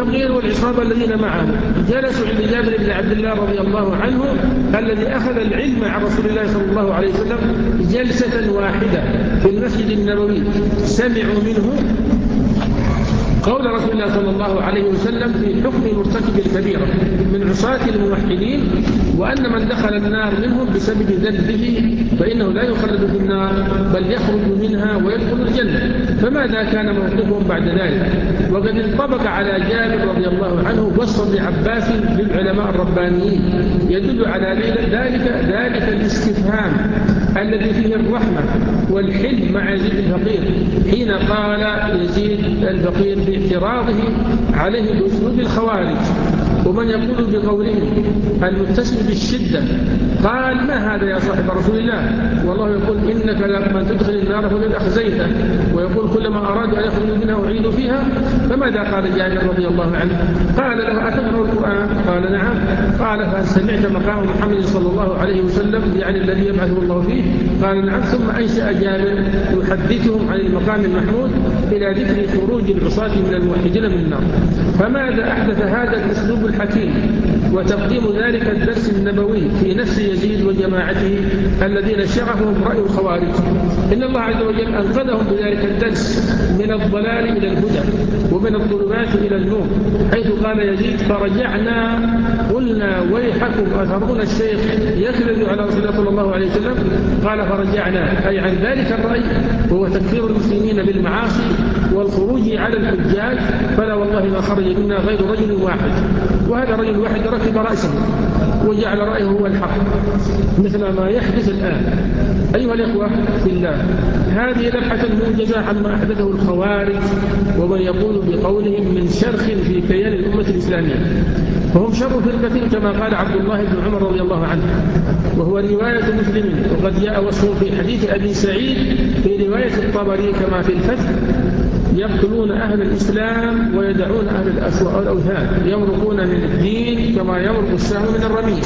التغيير والعصابة الذين معه. جلسوا عند جابر بن عبد الله رضي الله عنه الذي أخذ العلم عن رسول الله صلى الله عليه وسلم جلسة واحدة في المسجد النبوي. سمعوا منه قول رسول الله صلى الله عليه وسلم في حكم مرتكب الكبيرة من عصاة الموحدين وأن من دخل النار منهم بسبب ذنبه فإنه لا يخرج في النار بل يخرج منها ويدخل الجنة. فماذا كان موقفهم بعد ذلك؟ وقد انطبق على جابر رضي الله عنه وصف لعباس للعلماء الربانيين. يدل على ذلك ذلك الاستفهام الذي فيه الرحمة والحلم مع يزيد الفقير حين قال يزيد الفقير باعتراضه عليه بأسلوب الخوارج. ومن يقول بقوله المتسم بالشدة قال ما هذا يا صاحب رسول الله؟ والله يقول إنك لما تدخل النار فقد أخزيته. ويقول كلما أراد أن يخرجوا منها أعيدوا فيها. فماذا قال جابر رضي الله عنه؟ قال له أتقرأ القرآن؟ قال نعم. قال فسمعت مقام محمد صلى الله عليه وسلم؟ يعني الذي يبعثه الله فيه. قال نعم. ثم أنشأ جابر يحدثهم عن المقام المحمود إلى ذكر خروج العصاة من الموحدين من النار. فماذا أحدث هذا الأسلوب الحكيم. وتقديم ذلك الدرس النبوي في نفس يزيد وجماعته الذين شغفهم رأي الخوارج. إن الله عز وجل أنقذهم بذلك الدرس من الضلال إلى الهدى ومن الظلمات إلى النور. حيث قال يزيد فرجعنا قلنا ويحكم أثرون الشيخ يخرج على رسول الله صلى الله عليه وسلم. قال فرجعنا. أي عن ذلك الرأي هو تكفير المسلمين بالمعاصي والخروج على الحجاج فلا والله ما خرج منا غير رجل واحد. وهذا رجل واحد ركب رأسه وجعل رأيه هو الحق. مثل ما يحدث الآن. أيها الإخوة بالله هذه لبحة موجزة عما أحدثه الخوارج ومن يقول بقولهم من شرخ في كيان الأمة الإسلامية. فهم شر فرقة كما قال عبد الله بن عمر رضي الله عنه. وهو رواية مسلم وقد جاء وصفه في حديث أبي سعيد في رواية الطبري كما في الفتح. يقتلون أهل الإسلام ويدعون أهل الأوثان يمرقون من الدين كما يمرق السهم من الرميم.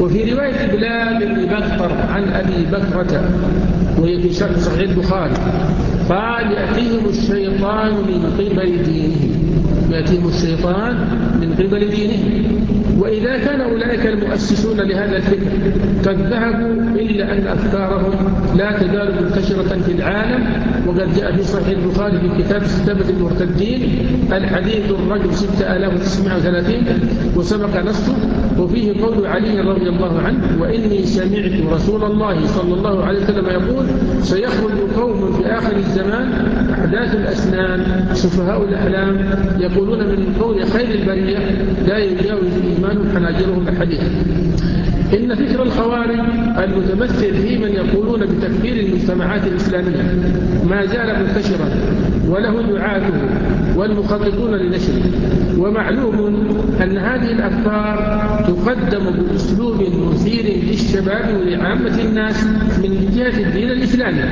وفي رواية بلال بن بكر عن أبي بكرة وهي في شرح صحيح البخاري قال يأتيهم الشيطان من قبل دينهم. يأتيهم الشيطان من قبل دينه. وإذا كان أولئك المؤسسون لهذا الفكر قد ذهبوا إلا أن أفكارهم لا تزال منتشرة في العالم وقد جاء في صحيح البخاري في كتاب ستبة المرتدين الحديث الرجل 6930 وسبق نصه وفيه قول علي رضي الله عنه وإني سمعت رسول الله صلى الله عليه وسلم يقول سيخرج قوم في آخر الزمان أحداث الأسنان. سفهاء الأحلام يقولون من قول خير البرية لا يجاوز إيمان حناجرهم الحديث إن فكر الخوارج المتمثل في من يقولون بتكفير المجتمعات الإسلامية ما زال منتشرا. وله دعاته والمخططون لنشره. ومعلوم أن هذه الأفكار تقدم بأسلوب مثير للشباب ولعامة الناس من جهة الدين الإسلامي.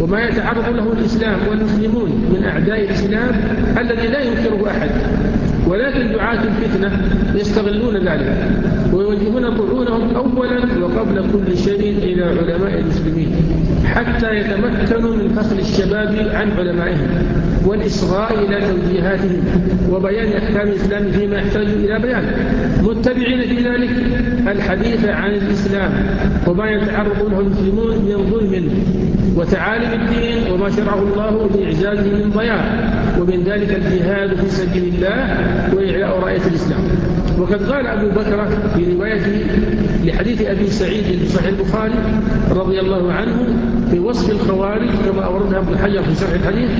وما يتعرض له الإسلام والمسلمون من أعداء الإسلام الذي لا ينكره أحد. ولكن دعاة الفتنة يستغلون ذلك. أولا وقبل كل شيء إلى علماء المسلمين حتى يتمكنوا من فصل الشباب عن علمائهم والإصغاء إلى توجيهاتهم وبيان أحكام الإسلام فيما يحتاج إلى بيان. متبعين في ذلك الحديث عن الإسلام وما يتعرض له المسلمون من ظلم وتعاليم الدين وما شرعه الله بإعجازه من ضياع ومن ذلك الجهاد في سبيل الله وإعلاء رأية الإسلام. وقد قال أبو بكر في رواية لحديث أبي سعيد في صحيح البخاري رضي الله عنه في وصف الخوارج كما أوردها ابن حجر في صحيح الحديث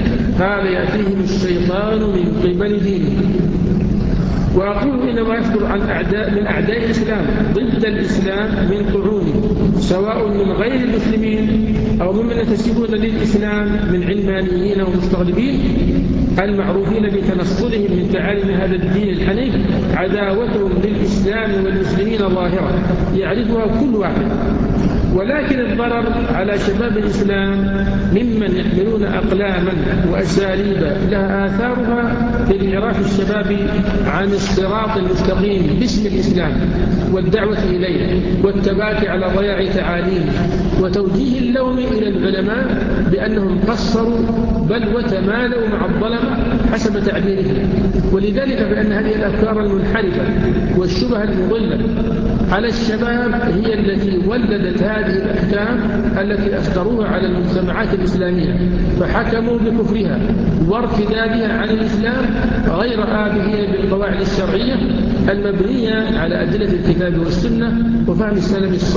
قال يأتيهم الشيطان من قبل دينه وأقول إنما يصدر عن أعداء من أعداء الإسلام ضد الإسلام من قرون سواء من غير المسلمين أو ممن ينتسبون للإسلام من علمانيين ومستغربين المعروفين بتنصلهم من تعاليم هذا الدين الحنيف عداوتهم للإسلام والمسلمين ظاهرة. يعرفها كل واحد. ولكن الضرر على شباب الإسلام ممن يحملون أقلاما وأساليبا لها آثارها في انحراف الشباب عن الصراط المستقيم باسم الإسلام والدعوة إليه والتباكي على ضياع تعاليمه. وتوجيه اللوم إلى العلماء بأنهم قصروا بل وتمالوا مع الظلم حسب تعبيره ولذلك بأن هذه الأفكار المنحرفة والشبه المضلة على الشباب هي التي ولدت هذه الأحكام التي أفتروها على المجتمعات الإسلامية فحكموا بكفرها وارتدادها عن الإسلام غير آبهية بالقواعد الشرعية المبنية على أدلة الكتاب والسنة وفهم السلف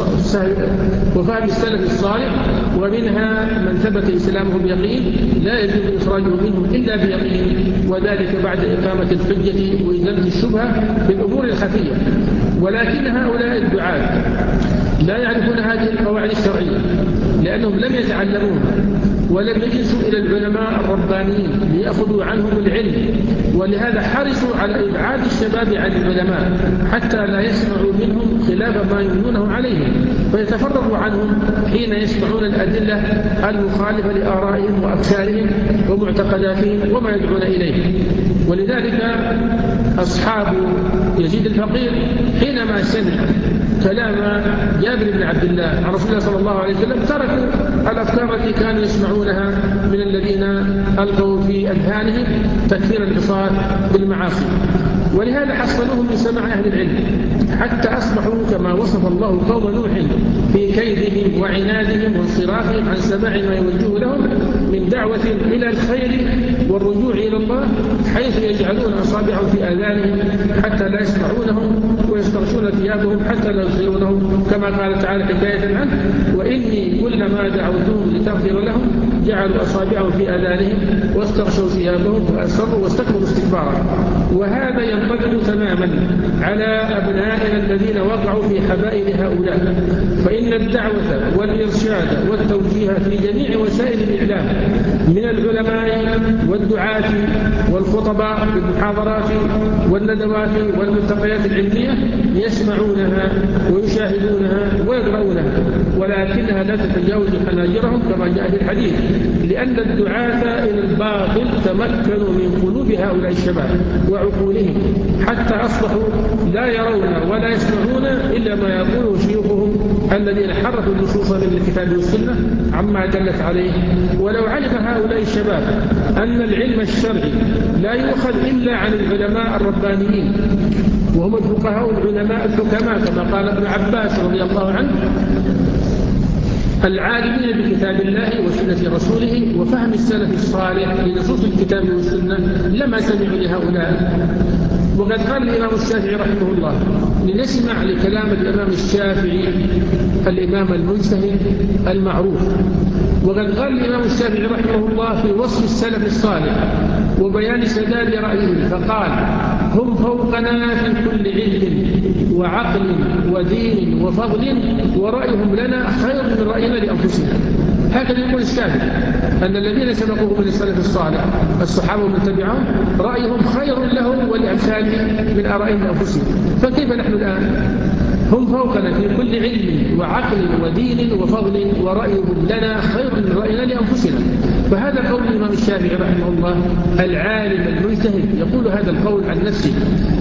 وفهم السلف الصالح ومنها من ثبت إسلامه بيقين لا يجب إخراجه منه إلا بيقين وذلك بعد إقامة الحجة وإزالة الشبهة في الأمور الخفية. ولكن هؤلاء الدعاة لا يعرفون هذه القواعد الشرعية لأنهم لم يتعلموها. ولم يجلسوا إلى العلماء الربانيين ليأخذوا عنهم العلم ولهذا حرصوا على إبعاد الشباب عن العلماء حتى لا يسمعوا منهم خلاف ما يمنونه عليهم فيتفرغوا عنهم حين يسمعون الأدلة المخالفة لآرائهم وأفكارهم ومعتقداتهم وما يدعون إليه. ولذلك أصحاب يزيد الفقير حينما سمع كلام جابر بن عبد الله. عن رسول الله صلى الله عليه وسلم تركوا الأفكار التي كانوا يسمعونها من الذين ألقوا في أذهانهم تكفير العصاة بالمعاصي. ولهذا حصلوهم من سمع أهل العلم حتى أصبحوا كما وصف الله قوم نوح في كيدهم وعنادهم وانصرافهم عن سماع ما يوجه لهم من دعوة إلى الخير والرجوع إلى الله حيث يجعلون أصابعهم في آذانهم حتى لا يسمعونهم ويسترشون ثيابهم حتى لا يبصرونهم كما قال تعالى حكاية عنه وإني كلما دعوتهم لتغفر لهم جعلوا أصابعهم في أذانهم واستغشوا ثيابهم فأسروا واستكبروا استكبارا. وهذا ينطبق تماما على أبنائنا الذين وقعوا في حبائل هؤلاء. فإن الدعوة والإرشاد والتوجيه في جميع وسائل الإعلام من العلماء والدعاة والخطباء والمحاضرات والندوات والملتقيات العلمية يسمعونها ويشاهدونها ويقرؤونها ولكنها لا تتجاوز حناجرهم كما جاء في الحديث. لأن الدعاة إلى الباطل تمكنوا من قلوب هؤلاء الشباب وعقولهم حتى أصبحوا لا يرون ولا يسمعون إلا ما يقوله شيوخهم الذين حرفوا النصوص من الكتاب والسنة عما دلت عليه. ولو علم هؤلاء الشباب أن العلم الشرعي لا يؤخذ إلا عن العلماء الربانيين وهم الفقهاء العلماء الحكماء كما قال ابن عباس رضي الله عنه. العالمين بكتاب الله وسنة رسوله وفهم السلف الصالح لنصوص الكتاب والسنة لما سمعوا لهؤلاء. وقد قال الإمام الشافعي رحمه الله لنسمع لكلام الإمام الشافعي الإمام المجتهد المعروف. وقد قال الإمام الشافعي رحمه الله في وصف السلف الصالح وبيان سداد رأيه فقال هم فوقنا في كل علم وعقل ودين وفضل ورأيهم لنا خير من رأينا لأنفسنا. هكذا يقول الشافعي أن الذين سبقوه من السلف الصالح الصحابة ومن تبعهم رأيهم خير لهم ولأمثالهم من آرائهم لأنفسهم. فكيف نحن الآن؟ هم فوقنا في كل علم وعقل ودين وفضل ورأيهم لنا خير من رأينا لأنفسنا. فهذا قول الإمام الشافعي رحمه الله العالم المجتهد يقول هذا القول عن نفسه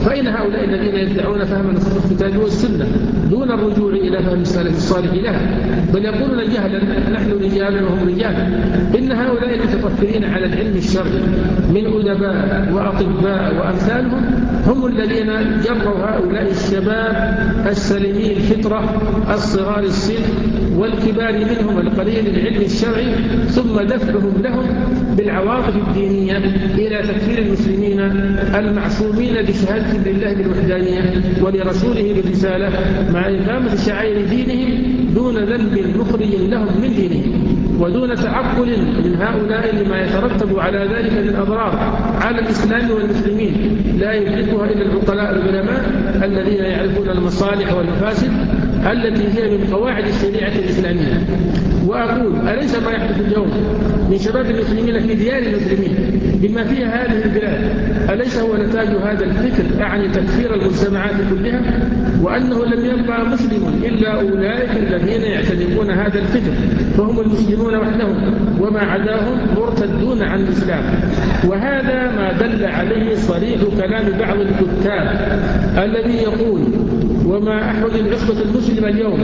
فإن هؤلاء الذين يدعون فهم الكتاب والسنة دون الرجوع إلى فهم السلف الصالح لها. بل يقولون جهلا نحن رجال وهم رجال. إن هؤلاء المتطفرين على العلم الشرعي من أدباء وأطباء وأمثالهم هم الذين جروا هؤلاء الشباب السليمين الفطرة الصغار السن والكبار منهم القليل العلم الشرعي ثم دفعهم لهم بالعواقب الدينية إلى تكفير المسلمين المعصومين بشهادة لله بالوحدانية ولرسوله بالرسالة مع إقامة شعائر دينهم دون ذنب مخرج لهم من دينهم ودون تعقل من هؤلاء لما يترتب على ذلك من أضرار على الإسلام والمسلمين لا يدركها إلا العقلاء العلماء الذين يعرفون المصالح والمفاسد التي هي من قواعد الشريعة الإسلامية. وأقول أليس ما يحدث اليوم من شباب المسلمين في ديار المسلمين بما فيها هذه البلاد؟ أليس هو نتاج هذا الفكر أعني تكفير المجتمعات كلها؟ وأنه لم يبقى مسلم إلا أولئك الذين يعتنقون هذا الفكر فهم المسلمون وحدهم وما عداهم مرتدون عن الإسلام. وهذا ما دل عليه صريح كلام بعض الكتاب الذي يقول وما أحد الإخوة المسلم اليوم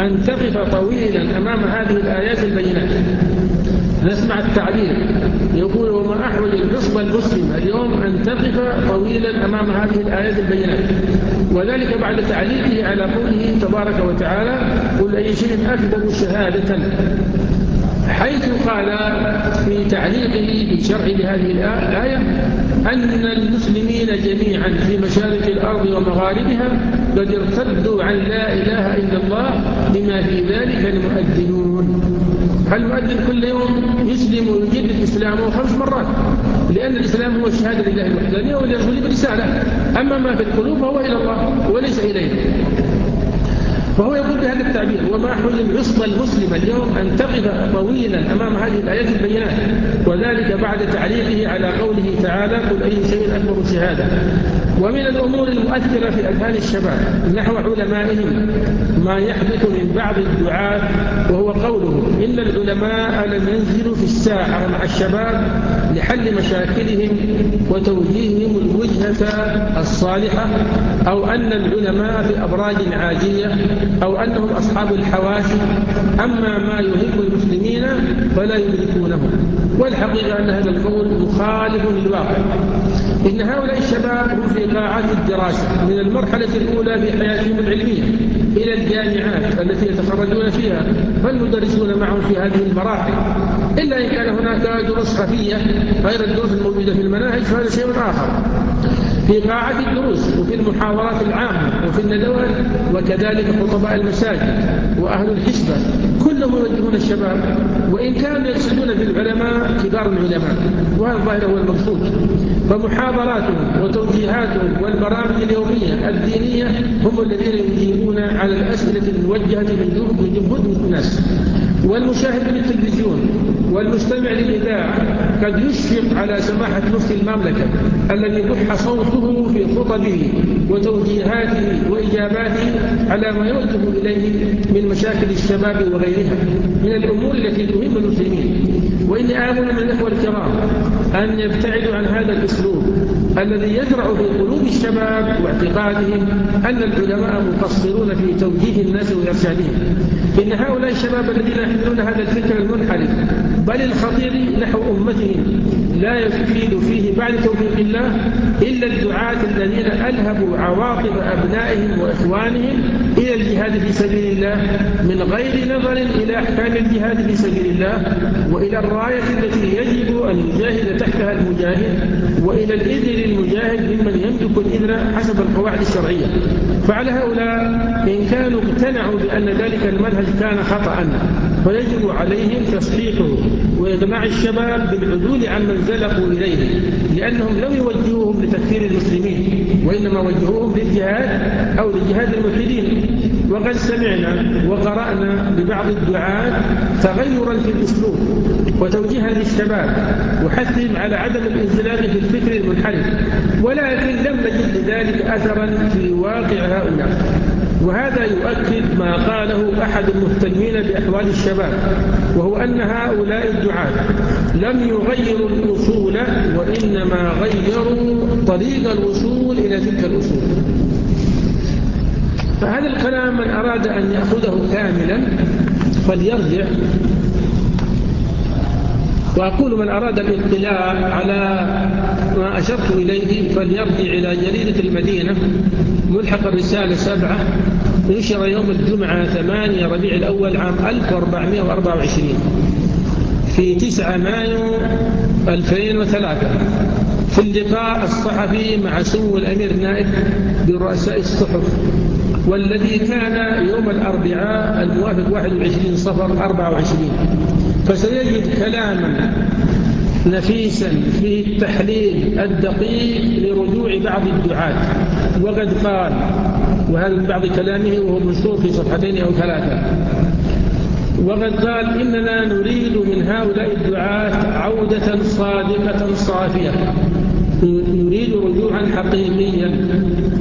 أن تقف طويلا أمام هذه الآيات البينات. نسمع التعبير يقول وما أحوج العصبة المسلمة اليوم أن تقف طويلا أمام هذه الآيات البينات. وذلك بعد تعليقه على قوله تبارك وتعالى قل أي شيء أكبر شهادة. حيث قال في تعليقه بالشرع لهذه الآية أن المسلمين جميعا في مشارق الأرض ومغاربها قد ارتدوا عن لا إله إلا الله بما في ذلك المؤذنون. المؤذن كل يوم يسلم ويجد إسلامه خمس مرات؟ لأن الإسلام هو الشهادة لله الوحدانية ولرسوله بالرسالة. أما ما في القلوب فهو إلى الله وليس إليه. فهو يقول بهذا التعبير وما أحوج العصبة المسلمة اليوم أن تقف طويلا أمام هذه الآيات البينات وذلك بعد تعليقه على قوله تعالى قل أي شيء أكبر شهادة؟ ومن الأمور المؤثرة في أذهان الشباب نحو علمائهم ما يحدث من بعض الدعاة وهو قوله إن العلماء لم ينزلوا في الساحة مع الشباب لحل مشاكلهم وتوجيههم الوجهة الصالحة أو أن العلماء في أبراج عاجية أو أنهم أصحاب الحواشي أما ما يهم المسلمين فلا يدركونه. والحقيقة أن هذا القول مخالف للواقع. إن هؤلاء الشباب هم في قاعات الدراسة من المرحلة الأولى في حياتهم العلمية إلى الجامعات التي يتخرجون فيها فالمدرسون معهم في هذه المراحل. إلا إن كان هناك دروس خفية غير الدروس الموجودة في المناهج فهذا شيء آخر. في قاعة الدروس وفي المحاورات العامة وفي الندوات وكذلك خطباء المساجد وأهل الحسبة كلهم يوجهون الشباب وإن كانوا يقصدون بالعلماء كبار العلماء. وهذا الظاهر هو المقصود. فمحاضراتهم وتوجيهاتهم والبرامج اليومية الدينية هم الذين يجيبون على الأسئلة الموجهة من جهود الناس. والمشاهد للتلفزيون والمستمع للإذاعة قد يشفق على سماحة مفتي المملكة الذي ضح صوته في خطبه وتوجيهاته وإجاباته على ما يوجه إليه من مشاكل الشباب وغيرها من الأمور التي تهم المسلمين. وإني آمن من الإخوة الكرام أن يبتعدوا عن هذا الأسلوب الذي يزرع في قلوب الشباب واعتقادهم أن العلماء مقصرون في توجيه الناس وإرشادهم. إن هؤلاء الشباب الذين يحملون هذا الفكر المنحرف بل الخطير نحو أمتهم. لا يفيد فيه بعد توفيق الله إلا الدعاة الذين ألهبوا عواقب أبنائهم وإخوانهم إلى الجهاد في سبيل الله من غير نظر إلى أحكام الجهاد في سبيل الله وإلى الراية التي يجب أن يجاهد تحتها المجاهد وإلى الإذن للمجاهد ممن يملك الإذن حسب القواعد الشرعية. فعلى هؤلاء إن كانوا اقتنعوا بأن ذلك المنهج كان خطأ. ويجب عليهم تصحيحه وإجماع الشباب بالعدول عن من زلقوا إليه لأنهم لم يوجهوهم لتكفير المسلمين وإنما وجهوهم للجهاد أو لجهاد الملحدين. وقد سمعنا وقرأنا ببعض الدعاة تغيرا في الأسلوب وتوجيها للشباب وحثهم على عدم الانزلاق في الفكر المنحرف ولكن لم نجد لذلك أثرا في واقع هؤلاء. وهذا يؤكد ما قاله أحد المهتمين بأحوال الشباب وهو أن هؤلاء الدعاة لم يغيروا الأصول وإنما غيروا طريق الوصول إلى تلك الأصول. فهذا الكلام من أراد أن يأخذه كاملا فليرجع. وأقول من أراد الاطلاع على ما أشرت إليه فليرجع إلى جريدة المدينة ملحق الرسالة سبعة نشر يوم الجمعة 8 ربيع الأول عام 1424 في 9 مايو 2003 في اللقاء الصحفي مع سمو الأمير نائب برؤساء الصحف والذي كان يوم الأربعاء الموافق 21 صفر 24 فسيجد كلاما نفيسا في التحليل الدقيق لرجوع بعض الدعاة. وقد قال وهذا من بعض كلامه وهو منشور في صفحتين أو ثلاثة. وقد قال إننا نريد من هؤلاء الدعاة عودة صادقة صافية. نريد رجوعا حقيقيا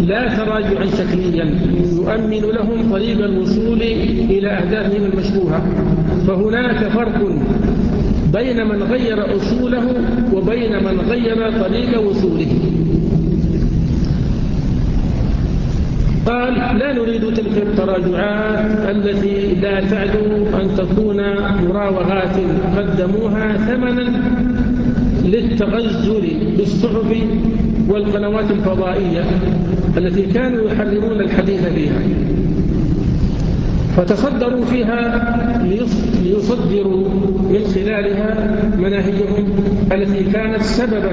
لا تراجعا شكليا. يؤمن لهم طريق الوصول إلى أهدافهم المشروعة. فهناك فرق بين من غير أصوله وبين من غير طريق وصوله. قال لا نريد تلك التراجعات التي لا تعدو أن تكون مراوغات قدموها ثمنا للتغزل بالصحف والقنوات الفضائية التي كانوا يحرمون الحديث بها فتصدروا فيها ليصدروا من خلالها مناهجهم التي كانت سببا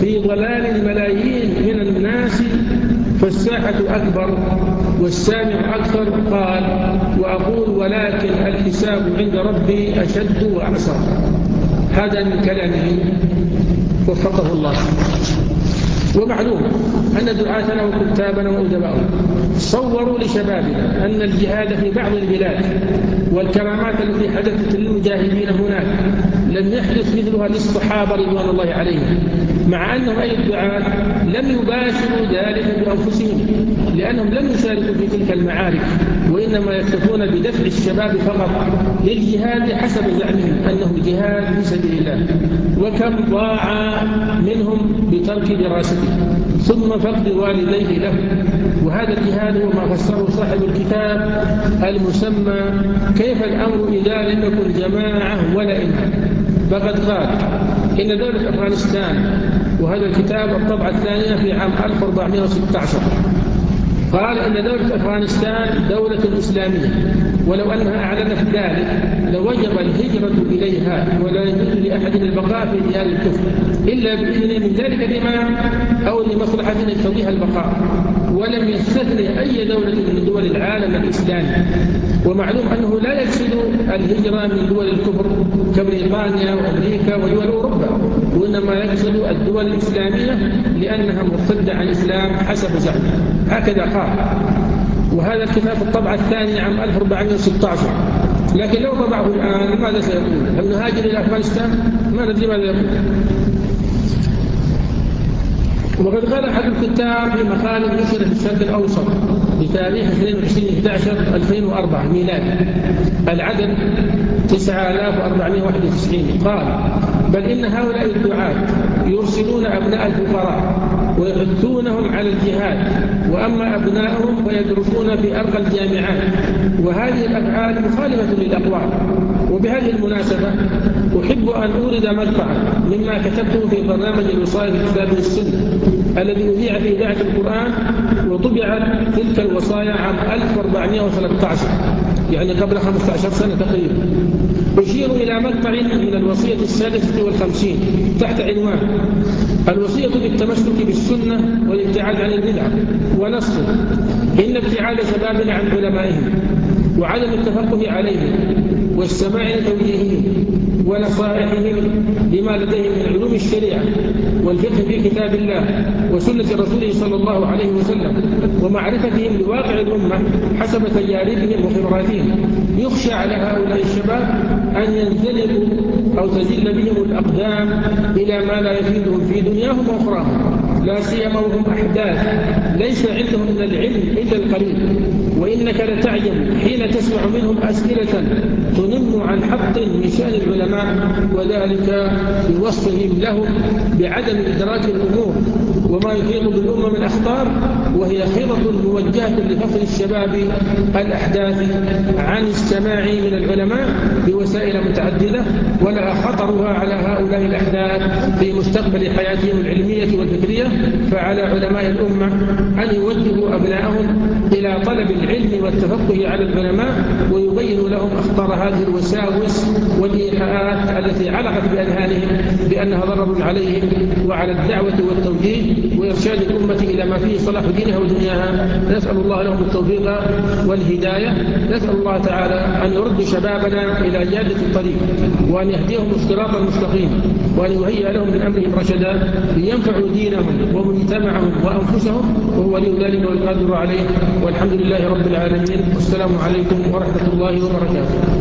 في ضلال الملايين من الناس فالساحة أكبر والسامع أكثر قال وأقول ولكن الحساب عند ربي أشد وأعصر هذا من كلامه وفقه الله. ومعلوم أن دعاتنا وكتابنا وأدباؤنا صوروا لشبابنا أن الجهاد في بعض البلاد والكرامات التي حدثت للمجاهدين هناك لم يحدث مثلها للصحابة رضوان الله عليهم مع أنهم أي الدعاء لم يباشروا ذلك بأنفسهم لأنهم لم يشاركوا في تلك المعارك وإنما يكتفون بدفع الشباب فقط للجهاد حسب زعمهم أنه جهاد في سبيل الله وكم ضاع منهم بترك دراسته ثم فقد والديه له. وهذا الجهاد هو ما فسره صاحب الكتاب المسمى كيف الأمر إذا لم يكن جماعة ولا إنهاء فقد قال إن دولة أفغانستان وهذا الكتاب الطبعة الثانية في عام 1416 قال أن دولة أفغانستان دولة إسلامية. ولو أنها أعلنت ذلك لوجب الهجرة إليها ولا يجوز لأحد البقاء في ديار الكفر إلا بإذن من ذلك الإمام أو لمصلحة يقتضيها البقاء. ولم يستثني أي دولة من دول العالم الإسلامي. ومعلوم أنه لا يجوز الهجرة من دول الكفر كبريطانيا وأمريكا ودول أوروبا وإنما يقصد الدول الإسلامية لأنها مرتدة عن الإسلام حسب زعمه هكذا قال وهذا الكتاب الطبعة الثانية عام 1416 لكن لو طبعه الآن ماذا سيقول؟ هل نهاجر إلى أفغانستان؟ ما ندري ماذا يقول وقد قال أحد الكتاب في مقال نشر في الشرق الأوسط بتاريخ 22 11 2004 ميلادي العدد 9491 قال بل إن هؤلاء الدعاة يرسلون أبناء الفقراء ويحثونهم على الجهاد وأما أبناؤهم فيدرسون في أرقى الجامعات. وهذه الأفعال مخالفة للأقوال. وبهذه المناسبة أن أورد مقطعا مما كتبته في برنامج الوصايا في كتاب السنة الذي أذيع في إذاعة القرآن وطبعت تلك الوصايا عام 1413 يعني قبل 15 سنة تقريبا. أشير إلى مقطع من الوصية السادسة والخمسين تحت عنوان الوصية بالتمسك بالسنة والابتعاد عن البدع ونص إن ابتعاد شبابنا عن علمائهم وعدم التفقه عليهم والسماع لتوجيههم ونصائحهم بما لديهم من علوم الشريعة والفقه في كتاب الله وسنة رسوله صلى الله عليه وسلم ومعرفتهم لواقع الأمة حسب تجاربهم وخبراتهم. يخشى على هؤلاء الشباب أن ينزلقوا أو تزل بهم الأقدام إلى ما لا يفيدهم في دنياهم وأخراهم. لا سيما وهم أحداث. ليس عندهم من العلم إلا القليل. وإنك لتعجب حين تسمع منهم أسئلة تنم عن حق لسان العلماء وذلك بوصفهم لهم بعدم إدراك الأمور. وما يحيط بالأمة من أخطار وهي حرة موجهة لفصل الشباب الأحداث عن السماع من العلماء بوسائل متعددة ولا خطرها على هؤلاء الأحداث في مستقبل حياتهم العلمية والفكرية فعلى علماء الأمة أن يوجهوا أبناءهم إلى طلب العلم والتفقه على العلماء ويوجهوا يبين لهم أخطار هذه الوساوس والإيحاءات التي علقت بأذهانهم بأنها ضرر عليهم وعلى الدعوة والتوجيه وإرشاد الأمة إلى ما فيه صلاح دينها ودنياها. نسأل الله لهم التوفيق والهداية. نسأل الله تعالى أن يرد شبابنا إلى جادة الطريق وأن يهديهم الصراط المستقيم وأن يهيئ لهم من أمرهم رشدا لينفعوا دينهم ومجتمعهم وأنفسهم. وهو ولي ذلك والقادر عليه. والحمد لله رب العالمين. والسلام عليكم ورحمة الله وبركاته